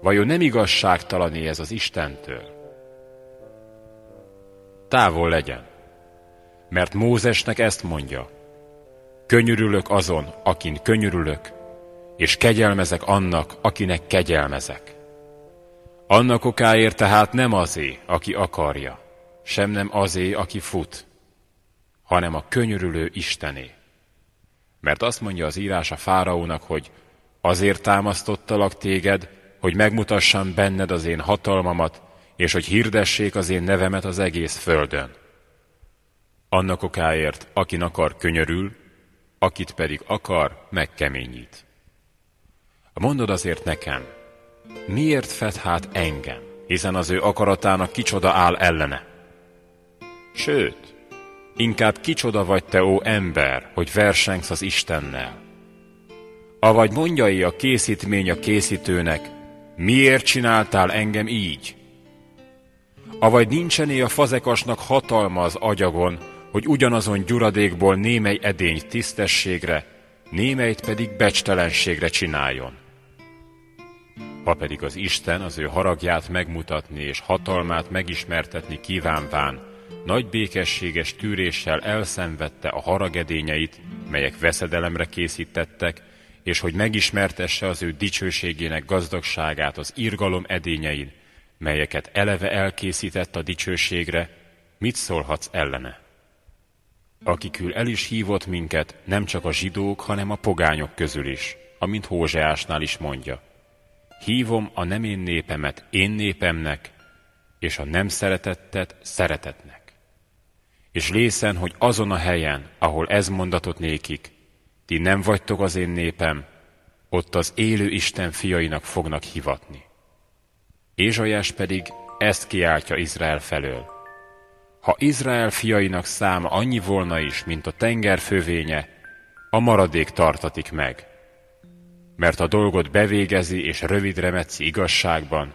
Vajon nem igazságtalané ez az Istentől? távol legyen. Mert Mózesnek ezt mondja, könyörülök azon, akin könyörülök, és kegyelmezek annak, akinek kegyelmezek. Annak okáért tehát nem azé, aki akarja, sem nem azé, aki fut, hanem a könyörülő Istené. Mert azt mondja az írás a fáraónak, hogy azért támasztottalak téged, hogy megmutassam benned az én hatalmamat, és hogy hirdessék az én nevemet az egész földön. Annak okáért, akin akar könyörül, akit pedig akar, megkeményít. Mondod azért nekem, miért fed hát engem, hiszen az ő akaratának kicsoda áll ellene? Sőt, inkább kicsoda vagy te, ó ember, hogy versengsz az Istennel. Avagy mondjai a készítmény a készítőnek, miért csináltál engem így? Avagy nincsené a fazekasnak hatalma az agyagon, hogy ugyanazon gyuradékból némely edény tisztességre, némelyt pedig becstelenségre csináljon. Ha pedig az Isten az ő haragját megmutatni és hatalmát megismertetni kívánván, nagy békességes tűréssel elszenvedte a haragedényeit, melyek veszedelemre készítettek, és hogy megismertesse az ő dicsőségének gazdagságát az irgalom edényein, melyeket eleve elkészített a dicsőségre, mit szólhatsz ellene? Akikül el is hívott minket nem csak a zsidók, hanem a pogányok közül is, amint Hózseásnál is mondja. Hívom a nem én népemet én népemnek, és a nem szeretettet szeretetnek. És lészen, hogy azon a helyen, ahol ez mondatot nékik, ti nem vagytok az én népem, ott az élő Isten fiainak fognak hivatni. Ézsajás pedig ezt kiáltja Izrael felől. Ha Izrael fiainak száma annyi volna is, mint a tenger fövénye, a maradék tartatik meg. Mert a dolgot bevégezi és rövidre metszi igazságban,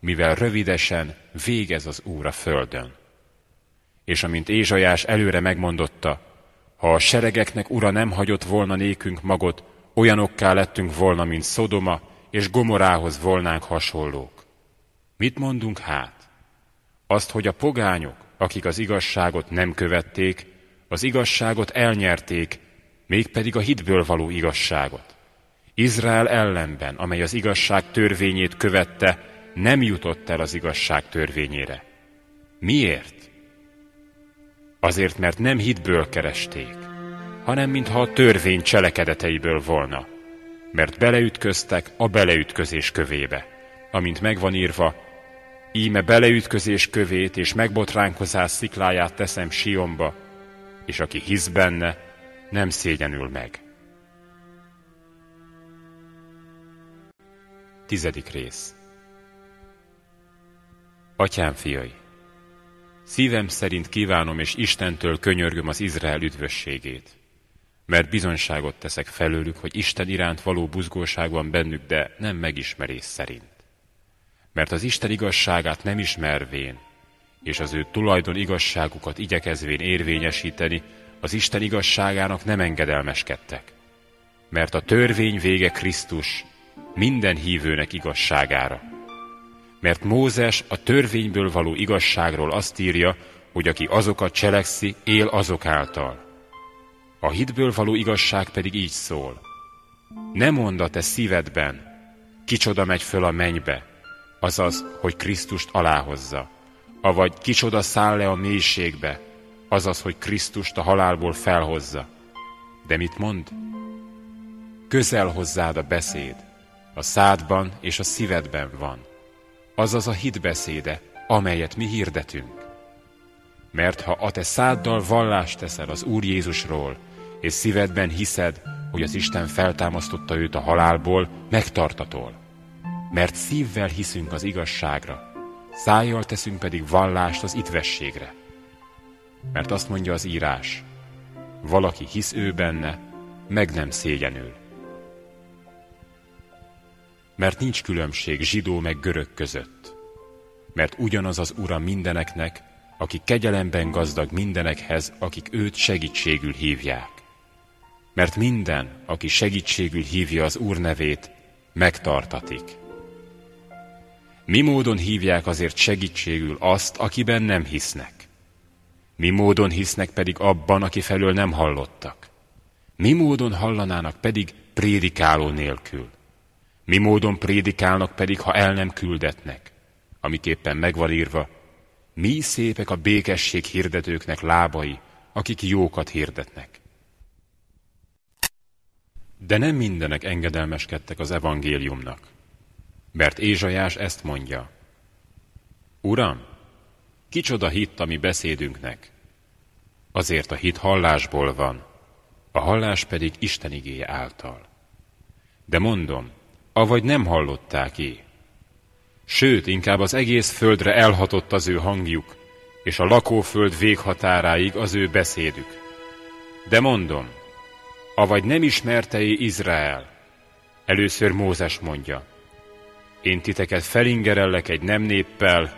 mivel rövidesen végez az Úr a földön. És amint Ézsajás előre megmondotta, ha a seregeknek ura nem hagyott volna nékünk magot, olyanokká lettünk volna, mint Szodoma, és Gomorához volnánk hasonlók. Mit mondunk hát? Azt, hogy a pogányok, akik az igazságot nem követték, az igazságot elnyerték, mégpedig a hitből való igazságot. Izrael ellenben, amely az igazság törvényét követte, nem jutott el az igazság törvényére. Miért? Azért, mert nem hitből keresték, hanem mintha a törvény cselekedeteiből volna, mert beleütköztek a beleütközés kövébe, amint megvan írva, íme beleütközés kövét és megbotránkozás szikláját teszem Sionba, és aki hisz benne, nem szégyenül meg. Tizedik rész Atyám fiai, szívem szerint kívánom és Istentől könyörgöm az Izrael üdvösségét, mert bizonyságot teszek felőlük, hogy Isten iránt való buzgóság van bennük, de nem megismerés szerint. Mert az Isten igazságát nem ismervén, és az ő tulajdon igazságukat igyekezvén érvényesíteni, az Isten igazságának nem engedelmeskedtek. Mert a törvény vége Krisztus minden hívőnek igazságára mert Mózes a törvényből való igazságról azt írja, hogy aki azokat cselekszi, él azok által. A hitből való igazság pedig így szól. Ne mondd a te szívedben, kicsoda megy föl a mennybe, azaz, hogy Krisztust aláhozza, avagy kicsoda száll le a mélységbe, azaz, hogy Krisztust a halálból felhozza. De mit mond? Közel hozzád a beszéd, a szádban és a szívedben van azaz a hitbeszéde, amelyet mi hirdetünk. Mert ha a te száddal vallást teszel az Úr Jézusról, és szívedben hiszed, hogy az Isten feltámasztotta őt a halálból, megtartatol. Mert szívvel hiszünk az igazságra, szájjal teszünk pedig vallást az itvességre. Mert azt mondja az írás, valaki hisz ő benne, meg nem szégyenül mert nincs különbség zsidó meg görög között. Mert ugyanaz az Ura mindeneknek, aki kegyelemben gazdag mindenekhez, akik őt segítségül hívják. Mert minden, aki segítségül hívja az Úr nevét, megtartatik. Mi módon hívják azért segítségül azt, akiben nem hisznek? Mi módon hisznek pedig abban, aki felől nem hallottak? Mi módon hallanának pedig, prédikáló nélkül. Mi módon prédikálnak pedig, ha el nem küldetnek, amiképpen megvan írva, mi szépek a békesség hirdetőknek lábai, akik jókat hirdetnek. De nem mindenek engedelmeskedtek az evangéliumnak, mert Ézsajás ezt mondja. Uram, kicsoda hitt a mi beszédünknek? Azért a hit hallásból van, a hallás pedig Isten igéje által. De mondom, avagy nem hallották é. Sőt, inkább az egész földre elhatott az ő hangjuk, és a lakóföld véghatáráig az ő beszédük. De mondom, avagy nem ismerte Izrael? Először Mózes mondja, én titeket felingerellek egy nem néppel,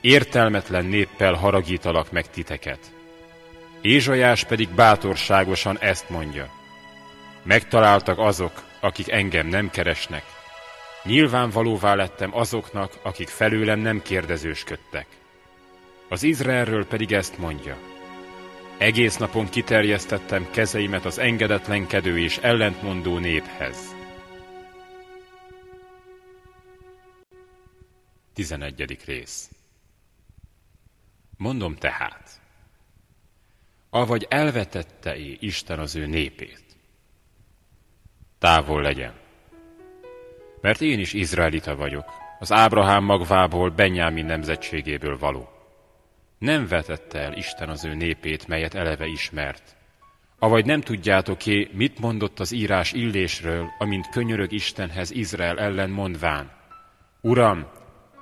értelmetlen néppel haragítalak meg titeket. Ézsajás pedig bátorságosan ezt mondja. Megtaláltak azok, akik engem nem keresnek. Nyilvánvalóvá lettem azoknak, akik felőlem nem kérdezősködtek. Az Izraelről pedig ezt mondja. Egész napon kiterjesztettem kezeimet az engedetlenkedő és ellentmondó néphez. 11. rész Mondom tehát, avagy elvetette-é Isten az ő népét? Távol legyen. Mert én is izraelita vagyok, az Ábrahám magvából, Benyámin nemzetségéből való. Nem vetette el Isten az ő népét, melyet eleve ismert. Avagy nem tudjátok-é, mit mondott az írás illésről, amint könyörög Istenhez Izrael ellen mondván. Uram,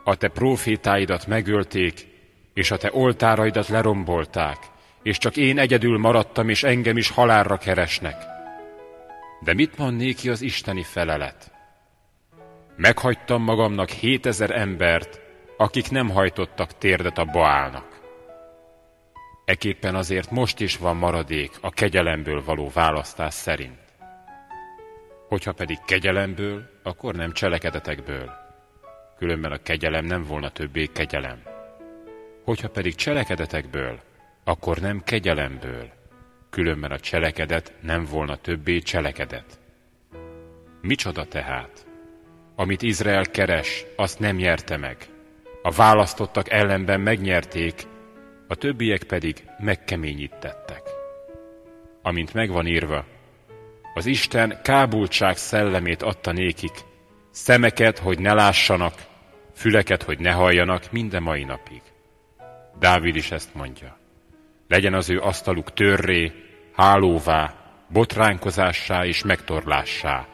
a te profétáidat megölték, és a te oltáraidat lerombolták, és csak én egyedül maradtam, és engem is halálra keresnek. De mit mond néki az isteni felelet? Meghagytam magamnak hétezer embert, akik nem hajtottak térdet a Baálnak. Eképpen azért most is van maradék a kegyelemből való választás szerint. Hogyha pedig kegyelemből, akkor nem cselekedetekből. Különben a kegyelem nem volna többé kegyelem. Hogyha pedig cselekedetekből, akkor nem kegyelemből, különben a cselekedet nem volna többé cselekedet. Micsoda tehát? Amit Izrael keres, azt nem nyerte meg. A választottak ellenben megnyerték, a többiek pedig megkeményítettek. Amint megvan írva, az Isten kábultság szellemét adta nékik, szemeket, hogy ne lássanak, füleket, hogy ne halljanak minden mai napig. Dávid is ezt mondja. Legyen az ő asztaluk törré, hálóvá, botránkozássá és megtorlássá.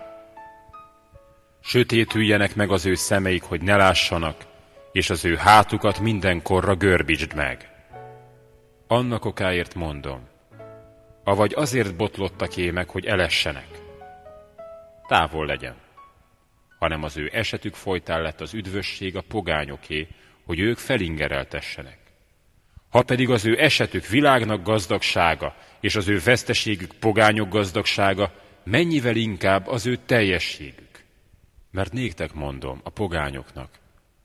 Sötétüljenek meg az ő szemeik, hogy ne lássanak, és az ő hátukat mindenkorra görbítsd meg. Annak okáért mondom, avagy azért botlottak émek, hogy elessenek. Távol legyen, hanem az ő esetük folytán lett az üdvösség a pogányoké, hogy ők felingereltessenek. Ha pedig az ő esetük világnak gazdagsága, és az ő veszteségük pogányok gazdagsága, mennyivel inkább az ő teljességük. Mert néktek mondom, a pogányoknak,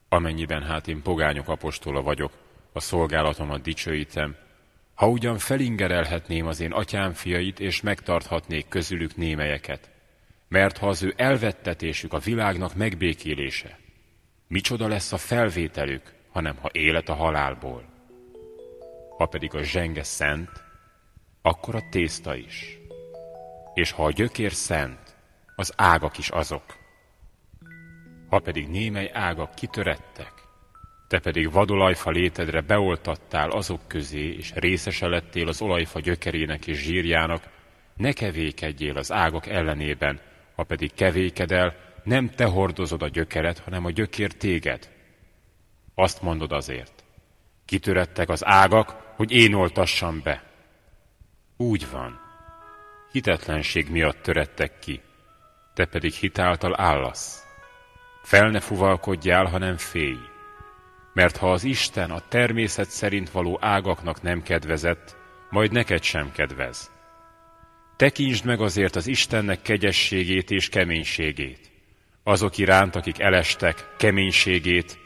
amennyiben hát én pogányok apostola vagyok, a szolgálatomat dicsőítem, ha ugyan felingerelhetném az én atyám fiait, és megtarthatnék közülük némelyeket, mert ha az ő elvettetésük a világnak megbékélése, micsoda lesz a felvételük, hanem ha élet a halálból. Ha pedig a zsenge szent, akkor a tészta is. És ha a gyökér szent, az ágak is azok. Ha pedig némely ágak kitörettek, te pedig vadolajfa létedre beoltattál azok közé, és részese lettél az olajfa gyökerének és zsírjának, ne kevékedjél az ágak ellenében, ha pedig kevékedel, nem te hordozod a gyökeret, hanem a gyökér téged. Azt mondod azért, kitörettek az ágak, hogy én oltassam be. Úgy van. Hitetlenség miatt törettek ki, te pedig hitáltal állasz. Fel ne fuvalkodjál, hanem félj. Mert ha az Isten a természet szerint való ágaknak nem kedvezett, majd neked sem kedvez. Tekintsd meg azért az Istennek kegyességét és keménységét. Azok iránt, akik elestek, keménységét,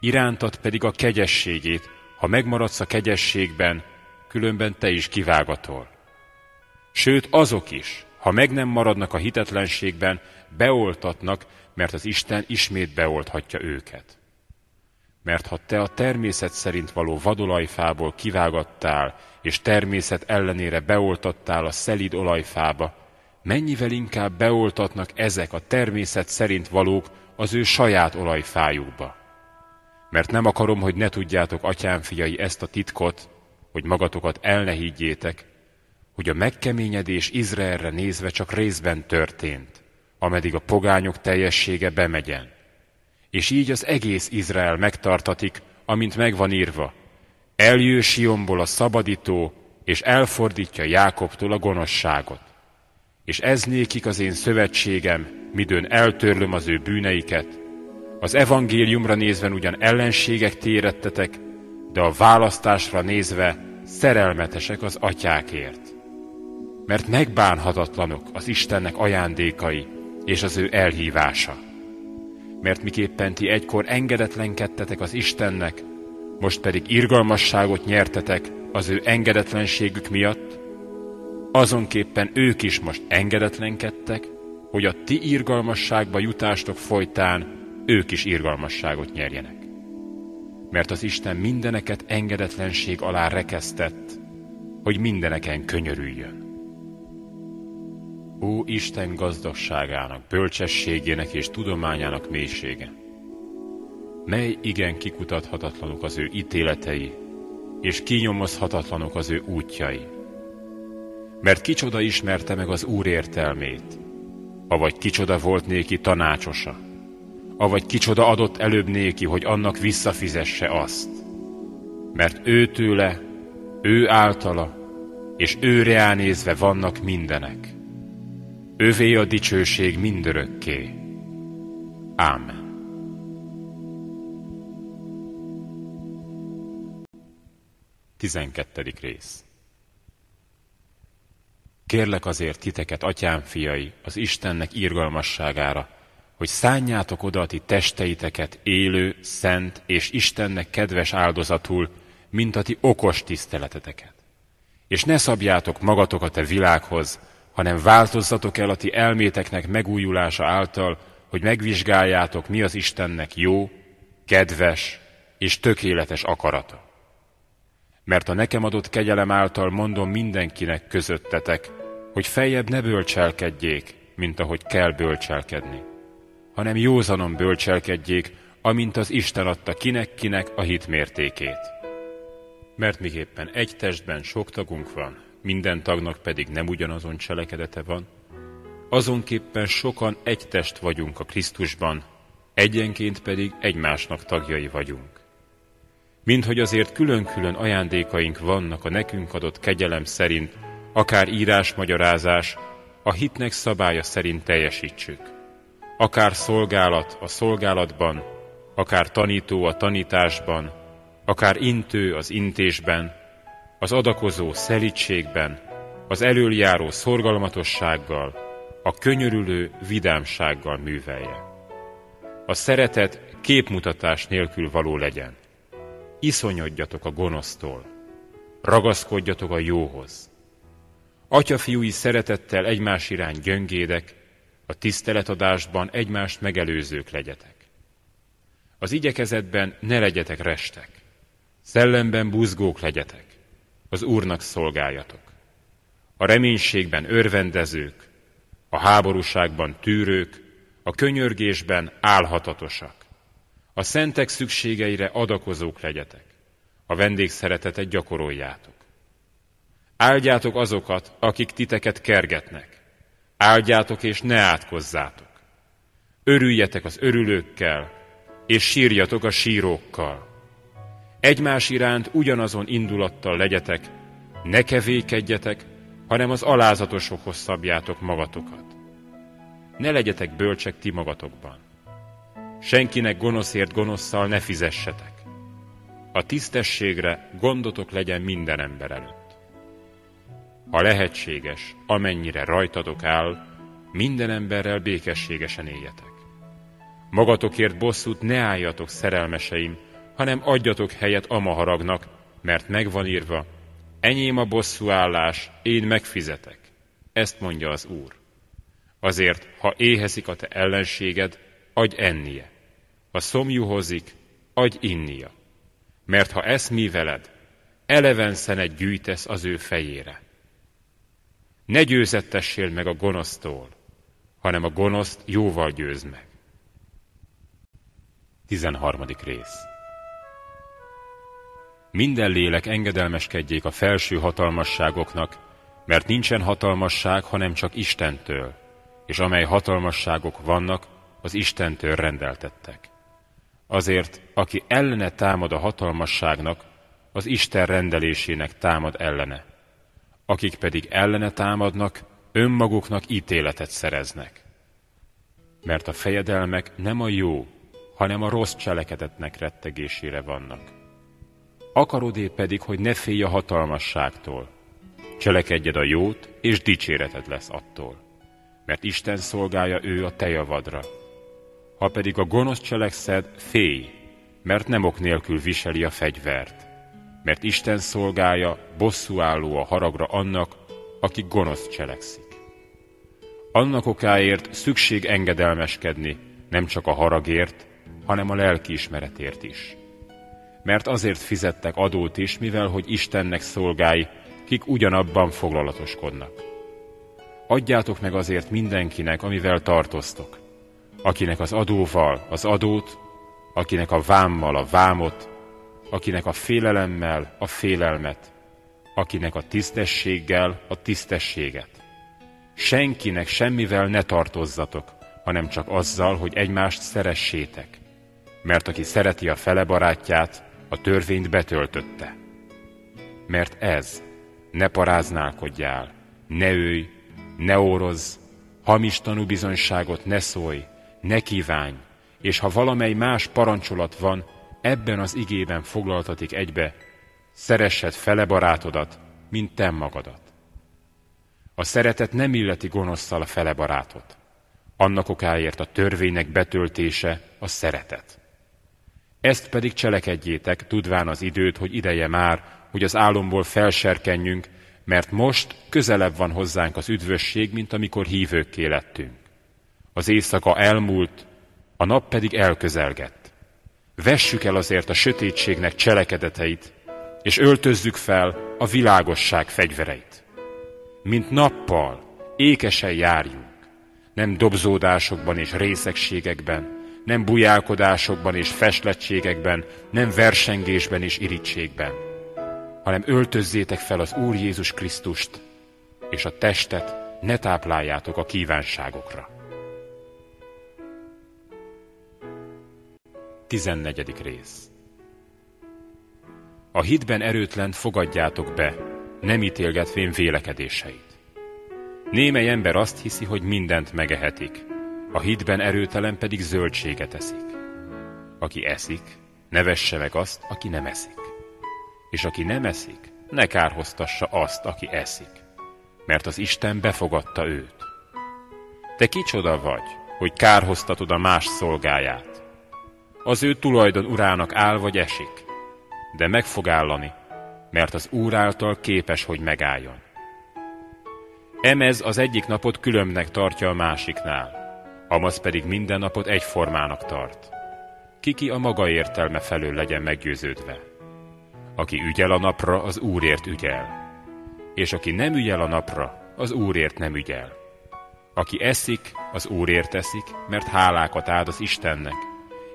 irántad pedig a kegyességét, ha megmaradsz a kegyességben, különben te is kivágatol. Sőt, azok is, ha meg nem maradnak a hitetlenségben, beoltatnak, mert az Isten ismét beolthatja őket. Mert ha te a természet szerint való vadolajfából kivágattál, és természet ellenére beoltattál a szelid olajfába, mennyivel inkább beoltatnak ezek a természet szerint valók az ő saját olajfájukba. Mert nem akarom, hogy ne tudjátok, atyám fiai, ezt a titkot, hogy magatokat el ne higgyétek, hogy a megkeményedés Izraelre nézve csak részben történt, ameddig a pogányok teljessége bemegyen. És így az egész Izrael megtartatik, amint megvan írva. Eljő Sionból a szabadító, és elfordítja Jákobtól a gonoszságot. És ez nékik az én szövetségem, midőn eltörlöm az ő bűneiket. Az evangéliumra nézve ugyan ellenségek térettetek, de a választásra nézve szerelmetesek az atyákért. Mert megbánhatatlanok az Istennek ajándékai és az ő elhívása. Mert miképpen ti egykor engedetlenkedtetek az Istennek, most pedig irgalmasságot nyertetek az ő engedetlenségük miatt, azonképpen ők is most engedetlenkedtek, hogy a ti irgalmasságba jutástok folytán ők is irgalmasságot nyerjenek mert az Isten mindeneket engedetlenség alá rekesztett, hogy mindeneken könyörüljön. Ó Isten gazdagságának, bölcsességének és tudományának mélysége, mely igen kikutathatatlanok az ő ítéletei, és kinyomozhatatlanok az ő útjai. Mert kicsoda ismerte meg az Úr értelmét, avagy kicsoda volt néki tanácsosa, avagy kicsoda adott előbb néki, hogy annak visszafizesse azt. Mert ő tőle, ő általa, és őre elnézve vannak mindenek. Ővé a dicsőség mindörökké. Ámen. Tizenkettedik rész Kérlek azért titeket, atyám fiai, az Istennek irgalmasságára, hogy szánjátok oda a ti testeiteket élő, szent és Istennek kedves áldozatul, mint a ti okos tiszteleteteket. És ne szabjátok magatokat a világhoz, hanem változzatok el a ti elméteknek megújulása által, hogy megvizsgáljátok, mi az Istennek jó, kedves és tökéletes akarata. Mert a nekem adott kegyelem által mondom mindenkinek közöttetek, hogy feljebb ne bölcselkedjék, mint ahogy kell bölcselkedni hanem józanon bölcselkedjék, amint az Isten adta kinek-kinek a hit mértékét. Mert miképpen egy testben sok tagunk van, minden tagnak pedig nem ugyanazon cselekedete van, azonképpen sokan egy test vagyunk a Krisztusban, egyenként pedig egymásnak tagjai vagyunk. Mint hogy azért külön-külön ajándékaink vannak a nekünk adott kegyelem szerint, akár írásmagyarázás, a hitnek szabálya szerint teljesítsük akár szolgálat a szolgálatban, akár tanító a tanításban, akár intő az intésben, az adakozó szelítségben, az előjáró szorgalmatossággal, a könyörülő vidámsággal művelje. A szeretet képmutatás nélkül való legyen. Iszonyodjatok a gonosztól, ragaszkodjatok a jóhoz. Atyafiúi szeretettel egymás irány gyöngédek, a tiszteletadásban egymást megelőzők legyetek. Az igyekezetben ne legyetek restek, szellemben buzgók legyetek, az Úrnak szolgáljatok. A reménységben örvendezők, a háborúságban tűrők, a könyörgésben álhatatosak. A szentek szükségeire adakozók legyetek, a vendégszeretetet gyakoroljátok. Áldjátok azokat, akik titeket kergetnek, Áldjátok és ne átkozzátok. Örüljetek az örülőkkel, és sírjatok a sírókkal. Egymás iránt ugyanazon indulattal legyetek, ne kevékedjetek, hanem az alázatosokhoz szabjátok magatokat. Ne legyetek bölcsek ti magatokban. Senkinek gonoszért gonoszszal ne fizessetek. A tisztességre gondotok legyen minden ember előtt ha lehetséges, amennyire rajtatok áll, minden emberrel békességesen éljetek. Magatokért bosszút ne álljatok, szerelmeseim, hanem adjatok helyet amaharagnak, mert megvan írva, enyém a bosszú állás, én megfizetek. Ezt mondja az Úr. Azért, ha éhezik a te ellenséged, adj ennie. Ha szomjuhozik, adj innia. Mert ha ezt mi veled, eleven szenet gyűjtesz az ő fejére. Ne győzettessél meg a gonosztól, hanem a gonoszt jóval győz meg. 13. rész Minden lélek engedelmeskedjék a felső hatalmasságoknak, mert nincsen hatalmasság, hanem csak Istentől, és amely hatalmasságok vannak, az Istentől rendeltettek. Azért, aki ellene támad a hatalmasságnak, az Isten rendelésének támad ellene. Akik pedig ellene támadnak, önmaguknak ítéletet szereznek. Mert a fejedelmek nem a jó, hanem a rossz cselekedetnek rettegésére vannak. Akarodé pedig, hogy ne félj a hatalmasságtól. Cselekedjed a jót, és dicséreted lesz attól. Mert Isten szolgálja ő a te javadra. Ha pedig a gonosz cselekszed, félj, mert nem ok nélkül viseli a fegyvert. Mert Isten szolgálja, bosszúálló a haragra annak, aki gonosz cselekszik. Annak okáért szükség engedelmeskedni, nem csak a haragért, hanem a lelkiismeretért is. Mert azért fizettek adót is, mivel hogy Istennek szolgái, kik ugyanabban foglalatoskodnak. Adjátok meg azért mindenkinek, amivel tartoztok. Akinek az adóval az adót, akinek a vámmal a vámot, akinek a félelemmel a félelmet, akinek a tisztességgel a tisztességet. Senkinek semmivel ne tartozzatok, hanem csak azzal, hogy egymást szeressétek mert aki szereti a fele barátját, a törvényt betöltötte. Mert ez, ne paráználkodjál, ne őj, ne órozz, hamis tanúbizonyságot ne szólj, ne kívánj, és ha valamely más parancsolat van, ebben az igében foglaltatik egybe, szeressed fele barátodat, mint te magadat. A szeretet nem illeti gonoszszal a fele barátot. Annak okáért a törvénynek betöltése a szeretet. Ezt pedig cselekedjétek, tudván az időt, hogy ideje már, hogy az álomból felserkenjünk, mert most közelebb van hozzánk az üdvösség, mint amikor hívőkké lettünk. Az éjszaka elmúlt, a nap pedig elközelgett. Vessük el azért a sötétségnek cselekedeteit, és öltözzük fel a világosság fegyvereit. Mint nappal, ékesen járjunk, nem dobzódásokban és részegségekben, nem bujálkodásokban és feslettségekben, nem versengésben és irítségben, hanem öltözzétek fel az Úr Jézus Krisztust, és a testet ne tápláljátok a kívánságokra. 14. rész A hitben erőtlen fogadjátok be, nem ítélgetvén vélekedéseit. Némely ember azt hiszi, hogy mindent megehetik, a hitben erőtelen pedig zöldséget eszik. Aki eszik, ne vesse meg azt, aki nem eszik. És aki nem eszik, ne kárhoztassa azt, aki eszik, mert az Isten befogadta őt. Te kicsoda vagy, hogy kárhoztatod a más szolgáját. Az ő tulajdon urának áll vagy esik, de meg fog állani, mert az úr által képes, hogy megálljon. Emez az egyik napot különbnek tartja a másiknál, Amaz pedig minden napot egyformának tart. Kiki a maga értelme felől legyen meggyőződve. Aki ügyel a napra, az Úrért ügyel. És aki nem ügyel a napra, az Úrért nem ügyel. Aki eszik, az Úrért eszik, mert hálákat áld az Istennek,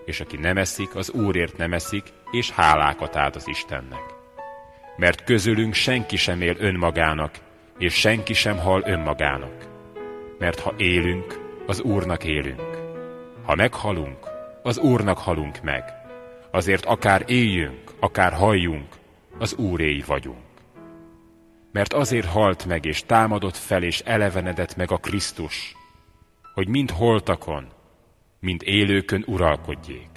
és aki nem eszik, az Úrért nem eszik, és hálákat áld az Istennek. Mert közülünk senki sem él önmagának, és senki sem hal önmagának. Mert ha élünk, az Úrnak élünk. Ha meghalunk, az Úrnak halunk meg. Azért akár éljünk, akár halljunk, az Úréi vagyunk. Mert azért halt meg és támadott fel és elevenedett meg a Krisztus, hogy mind holtakon, mind élőkön uralkodjék.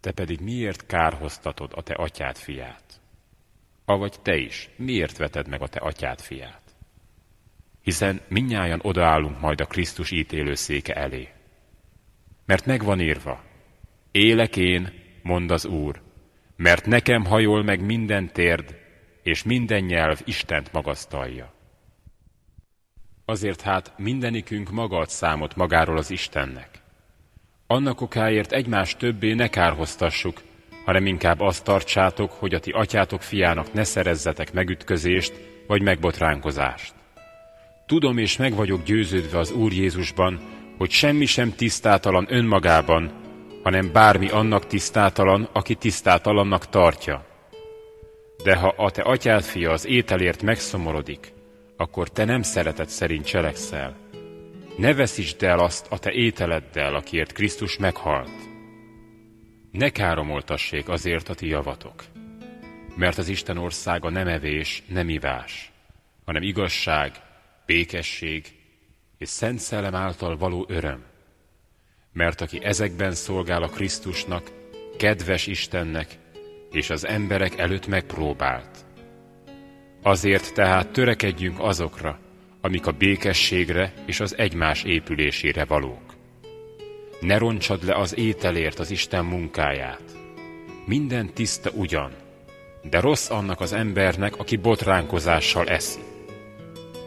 Te pedig miért kárhoztatod a te atyád fiát? Avagy te is, miért veted meg a te atyád fiát? hiszen minnyáján odaállunk majd a Krisztus ítélőszéke elé. Mert megvan írva, élek én, mond az Úr, mert nekem hajol meg minden térd, és minden nyelv Istent magasztalja. Azért hát mindenikünk maga számot magáról az Istennek. Annak okáért egymást többé ne kárhoztassuk, hanem inkább azt tartsátok, hogy a ti atyátok fiának ne szerezzetek megütközést vagy megbotránkozást. Tudom és meg vagyok győződve az Úr Jézusban, hogy semmi sem tisztátalan önmagában, hanem bármi annak tisztátalan, aki tisztátalannak tartja. De ha a te atyád fia az ételért megszomorodik, akkor te nem szeretet szerint cselekszel. Ne veszítsd el azt a te ételeddel, akiért Krisztus meghalt. Ne káromoltassék azért a ti javatok, mert az Isten országa nem evés, nem ivás, hanem igazság, békesség és szent szellem által való öröm. Mert aki ezekben szolgál a Krisztusnak, kedves Istennek, és az emberek előtt megpróbált. Azért tehát törekedjünk azokra, amik a békességre és az egymás épülésére valók. Ne roncsad le az ételért az Isten munkáját. Minden tiszta ugyan, de rossz annak az embernek, aki botránkozással eszi.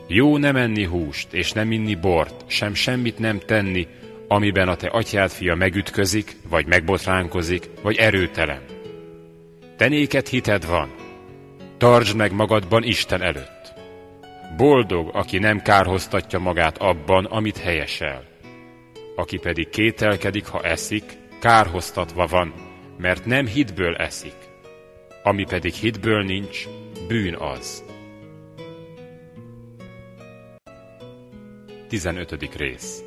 Jó nem enni húst, és nem inni bort, sem semmit nem tenni, amiben a te atyád fia megütközik, vagy megbotránkozik, vagy erőtelen. Te néked hited van, tartsd meg magadban Isten előtt. Boldog, aki nem kárhoztatja magát abban, amit helyesel. Aki pedig kételkedik, ha eszik, kárhoztatva van, mert nem hitből eszik. Ami pedig hitből nincs, bűn az. 15. rész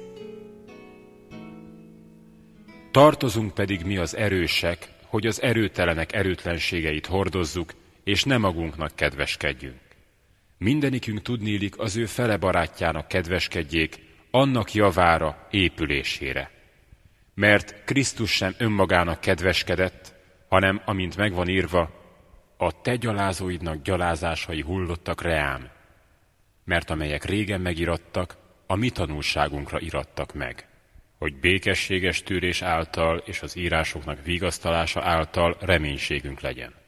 Tartozunk pedig mi az erősek, hogy az erőtelenek erőtlenségeit hordozzuk, és nem magunknak kedveskedjünk. Mindenikünk tudnélik az ő fele barátjának kedveskedjék, annak javára, épülésére. Mert Krisztus sem önmagának kedveskedett, hanem, amint megvan írva, a te gyalázóidnak gyalázásai hullottak reám, mert amelyek régen megirattak, a mi tanulságunkra irattak meg, hogy békességes tűrés által és az írásoknak vigasztalása által reménységünk legyen.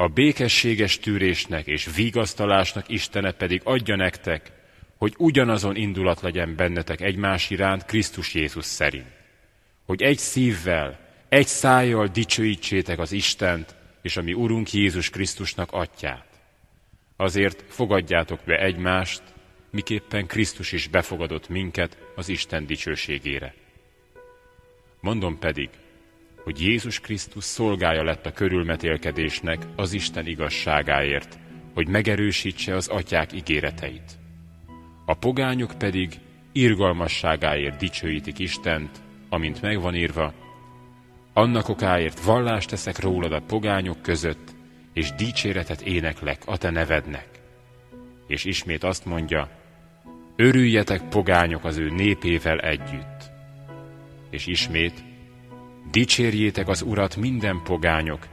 A békességes tűrésnek és vigasztalásnak Istene pedig adja nektek, hogy ugyanazon indulat legyen bennetek egymás iránt Krisztus Jézus szerint. Hogy egy szívvel, egy szájjal dicsőítsétek az Istent és a mi Urunk Jézus Krisztusnak atyát. Azért fogadjátok be egymást, miképpen Krisztus is befogadott minket az Isten dicsőségére. Mondom pedig, hogy Jézus Krisztus szolgája lett a körülmetélkedésnek az Isten igazságáért, hogy megerősítse az atyák ígéreteit. A pogányok pedig irgalmasságáért dicsőítik Istent, amint megvan írva, annak okáért vallást teszek rólad a pogányok között, és dicséretet éneklek a te nevednek. És ismét azt mondja, örüljetek pogányok az ő népével együtt. És ismét, dicsérjétek az Urat minden pogányok,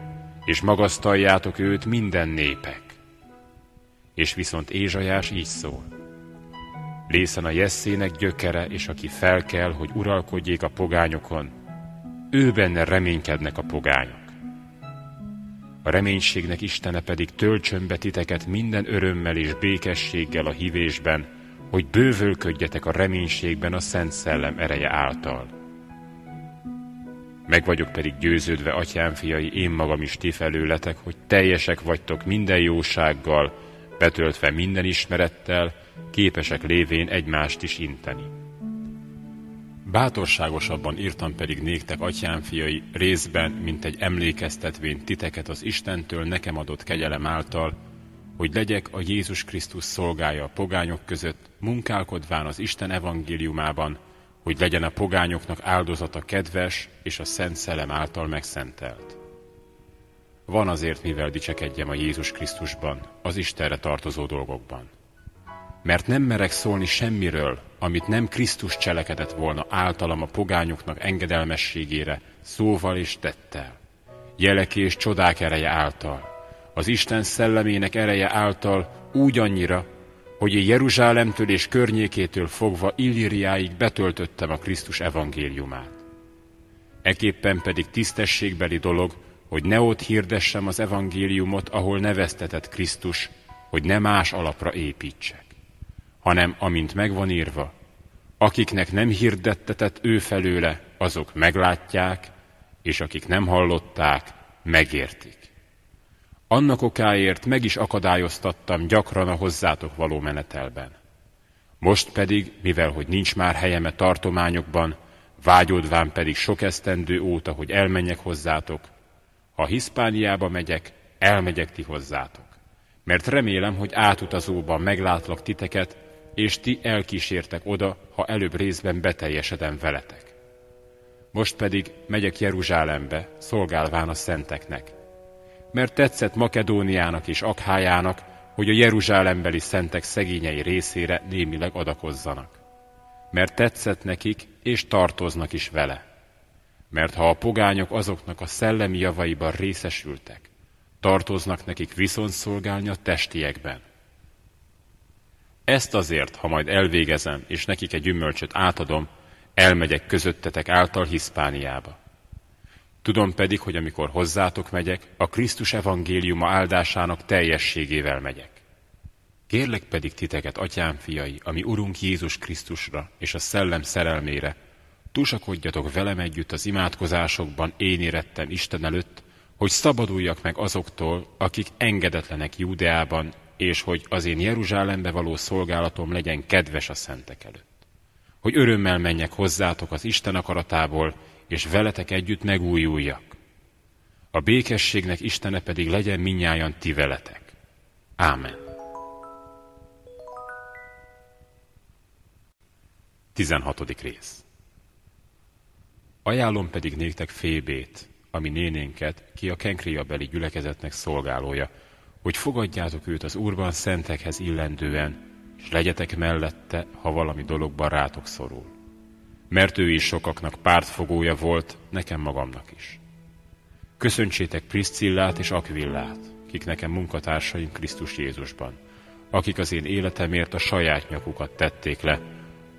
és magasztaljátok őt minden népek. És viszont Ézsajás így szól. Lészen a jesszének gyökere, és aki felkel, hogy uralkodjék a pogányokon, ő benne reménykednek a pogányok. A reménységnek Istene pedig töltsön be titeket minden örömmel és békességgel a hívésben, hogy bővölködjetek a reménységben a Szent Szellem ereje által. Meg vagyok pedig győződve, atyám fiai, én magam is ti felőletek, hogy teljesek vagytok minden jósággal, betöltve minden ismerettel, képesek lévén egymást is inteni. Bátorságosabban írtam pedig néktek, atyám fiai, részben, mint egy emlékeztetvén titeket az Istentől nekem adott kegyelem által, hogy legyek a Jézus Krisztus szolgája a pogányok között, munkálkodván az Isten evangéliumában, hogy legyen a pogányoknak áldozata kedves és a Szent Szellem által megszentelt. Van azért, mivel dicsekedjem a Jézus Krisztusban, az Istenre tartozó dolgokban mert nem merek szólni semmiről, amit nem Krisztus cselekedett volna általam a pogányoknak engedelmességére, szóval és tettel. Jelek és csodák ereje által, az Isten szellemének ereje által úgy annyira, hogy Jeruzsálemtől és környékétől fogva Illíriáig betöltöttem a Krisztus evangéliumát. Eképpen pedig tisztességbeli dolog, hogy ne ott hirdessem az evangéliumot, ahol neveztetett Krisztus, hogy ne más alapra építsek, hanem amint megvan írva, akiknek nem hirdettetett ő felőle, azok meglátják, és akik nem hallották, megértik. Annak okáért meg is akadályoztattam gyakran a hozzátok való menetelben. Most pedig, mivel hogy nincs már helyeme tartományokban, vágyódván pedig sok esztendő óta, hogy elmenjek hozzátok, ha Hiszpániába megyek, elmegyek ti hozzátok. Mert remélem, hogy átutazóban meglátlak titeket, és ti elkísértek oda, ha előbb részben beteljesedem veletek. Most pedig megyek Jeruzsálembe, szolgálván a szenteknek. Mert tetszett Makedóniának és Akhájának, hogy a Jeruzsálembeli szentek szegényei részére némileg adakozzanak. Mert tetszett nekik, és tartoznak is vele. Mert ha a pogányok azoknak a szellemi javaiban részesültek, tartoznak nekik viszont szolgálni a testiekben. Ezt azért, ha majd elvégezem, és nekik egy gyümölcsöt átadom, elmegyek közöttetek által Hiszpániába. Tudom pedig, hogy amikor hozzátok megyek, a Krisztus evangéliuma áldásának teljességével megyek. Kérlek pedig titeket, atyám fiai, ami Urunk Jézus Krisztusra és a szellem szerelmére, tusakodjatok velem együtt az imádkozásokban én érettem Isten előtt, hogy szabaduljak meg azoktól, akik engedetlenek Júdeában, és hogy az én Jeruzsálembe való szolgálatom legyen kedves a szentek előtt. Hogy örömmel menjek hozzátok az Isten akaratából, és veletek együtt megújuljak. A békességnek Istene pedig legyen minnyájan ti veletek. Ámen. 16. rész Ajánlom pedig néktek Fébét, ami nénénket, ki a Kenkria beli gyülekezetnek szolgálója, hogy fogadjátok őt az Úrban szentekhez illendően, és legyetek mellette, ha valami dologban rátok szorul. Mert ő is sokaknak pártfogója volt, nekem magamnak is. Köszöntsétek Priscillát és Akvillát, kik nekem munkatársaim Krisztus Jézusban, akik az én életemért a saját nyakukat tették le,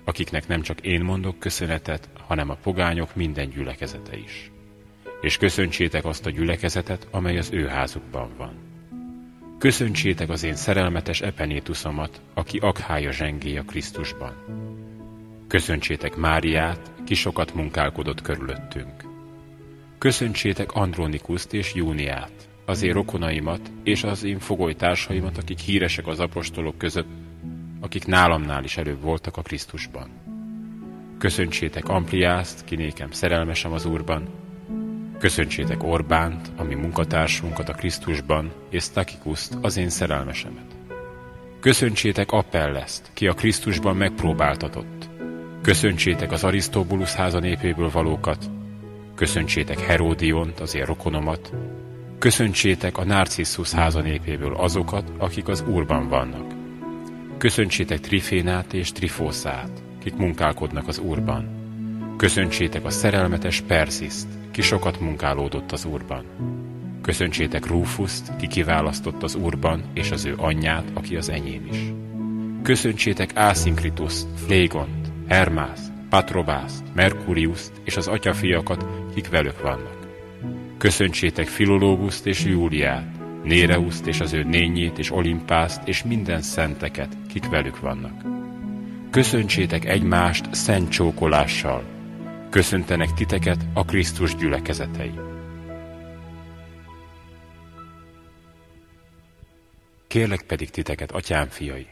akiknek nem csak én mondok köszönetet, hanem a pogányok minden gyülekezete is. És köszöntsétek azt a gyülekezetet, amely az ő házukban van. Köszöntsétek az én szerelmetes Epenétuszomat, aki akhája zsengé a Krisztusban. Köszöntsétek Máriát, ki sokat munkálkodott körülöttünk. Köszöntsétek Andronikuszt és Júniát, az én rokonaimat és az én fogolytársaimat, akik híresek az apostolok között, akik nálamnál is előbb voltak a Krisztusban. Köszöntsétek Ampliászt, ki nékem szerelmesem az Úrban, Köszöntsétek Orbánt, ami munkatársunkat a Krisztusban, és Stakikuszt, az én szerelmesemet. Köszöntsétek Appelleszt, ki a Krisztusban megpróbáltatott. Köszöntsétek az Arisztobulusz háza népéből valókat. Köszöntsétek Heródiont, az én rokonomat. Köszöntsétek a Narcissus háza népéből azokat, akik az Úrban vannak. Köszöntsétek Trifénát és Trifószát, kik munkálkodnak az Úrban. Köszöntsétek a szerelmetes Persiszt, ki sokat munkálódott az Úrban. Köszöntsétek Rúfuszt, ki kiválasztott az Úrban, és az ő anyját, aki az enyém is. Köszöntsétek Ászinkrituszt, Flégont, Hermászt, Patrobászt, Merkuriuszt és az atyafiakat, kik velük vannak. Köszöntsétek Filológuszt és Júliát, Néreuszt és az ő nényét és Olimpászt és minden szenteket, kik velük vannak. Köszöntsétek egymást szent csókolással, Köszöntenek titeket a Krisztus gyülekezetei. Kérlek pedig titeket, atyám fiai,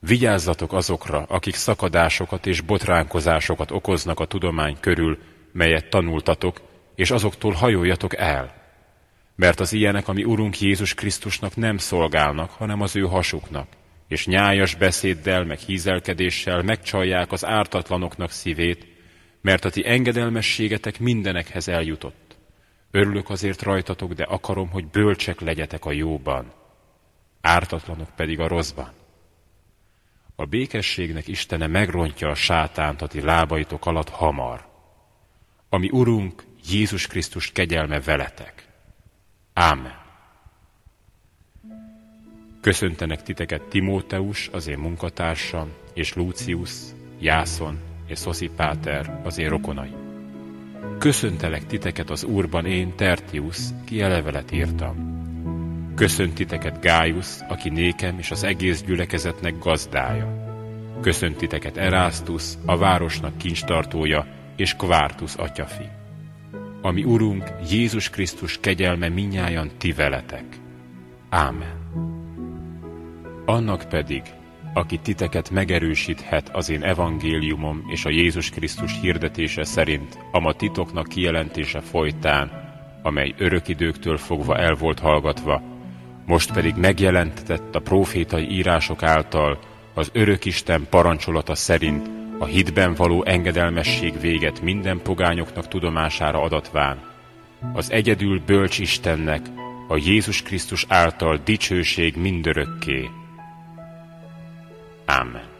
vigyázzatok azokra, akik szakadásokat és botránkozásokat okoznak a tudomány körül, melyet tanultatok, és azoktól hajoljatok el. Mert az ilyenek, ami Urunk Jézus Krisztusnak nem szolgálnak, hanem az ő hasuknak, és nyájas beszéddel, meg hízelkedéssel megcsalják az ártatlanoknak szívét, mert a ti engedelmességetek mindenekhez eljutott. Örülök azért rajtatok, de akarom, hogy bölcsek legyetek a jóban, ártatlanok pedig a rosszban. A békességnek Istene megrontja a sátánt a lábaitok alatt hamar. Ami Urunk, Jézus Krisztus kegyelme veletek. Ámen. Köszöntenek titeket Timóteus, az én munkatársam, és Lucius, Jászon, és Szoszi Páter az én rokonai. Köszöntelek titeket az Úrban én, Tertius, ki levelet írtam. Köszönt titeket Gájusz, aki nékem és az egész gyülekezetnek gazdája. Köszönt titeket Erastus, a városnak kincstartója, és Kvártus atyafi. Ami Urunk, Jézus Krisztus kegyelme minnyájan ti veletek. Ámen. Annak pedig, aki titeket megerősíthet az én evangéliumom és a Jézus Krisztus hirdetése szerint, ama titoknak kijelentése folytán, amely örök időktől fogva el volt hallgatva, most pedig megjelentetett a profétai írások által az örök Isten parancsolata szerint a hitben való engedelmesség véget minden pogányoknak tudomására adatván, az egyedül bölcs Istennek, a Jézus Krisztus által dicsőség mindörökké. Amen.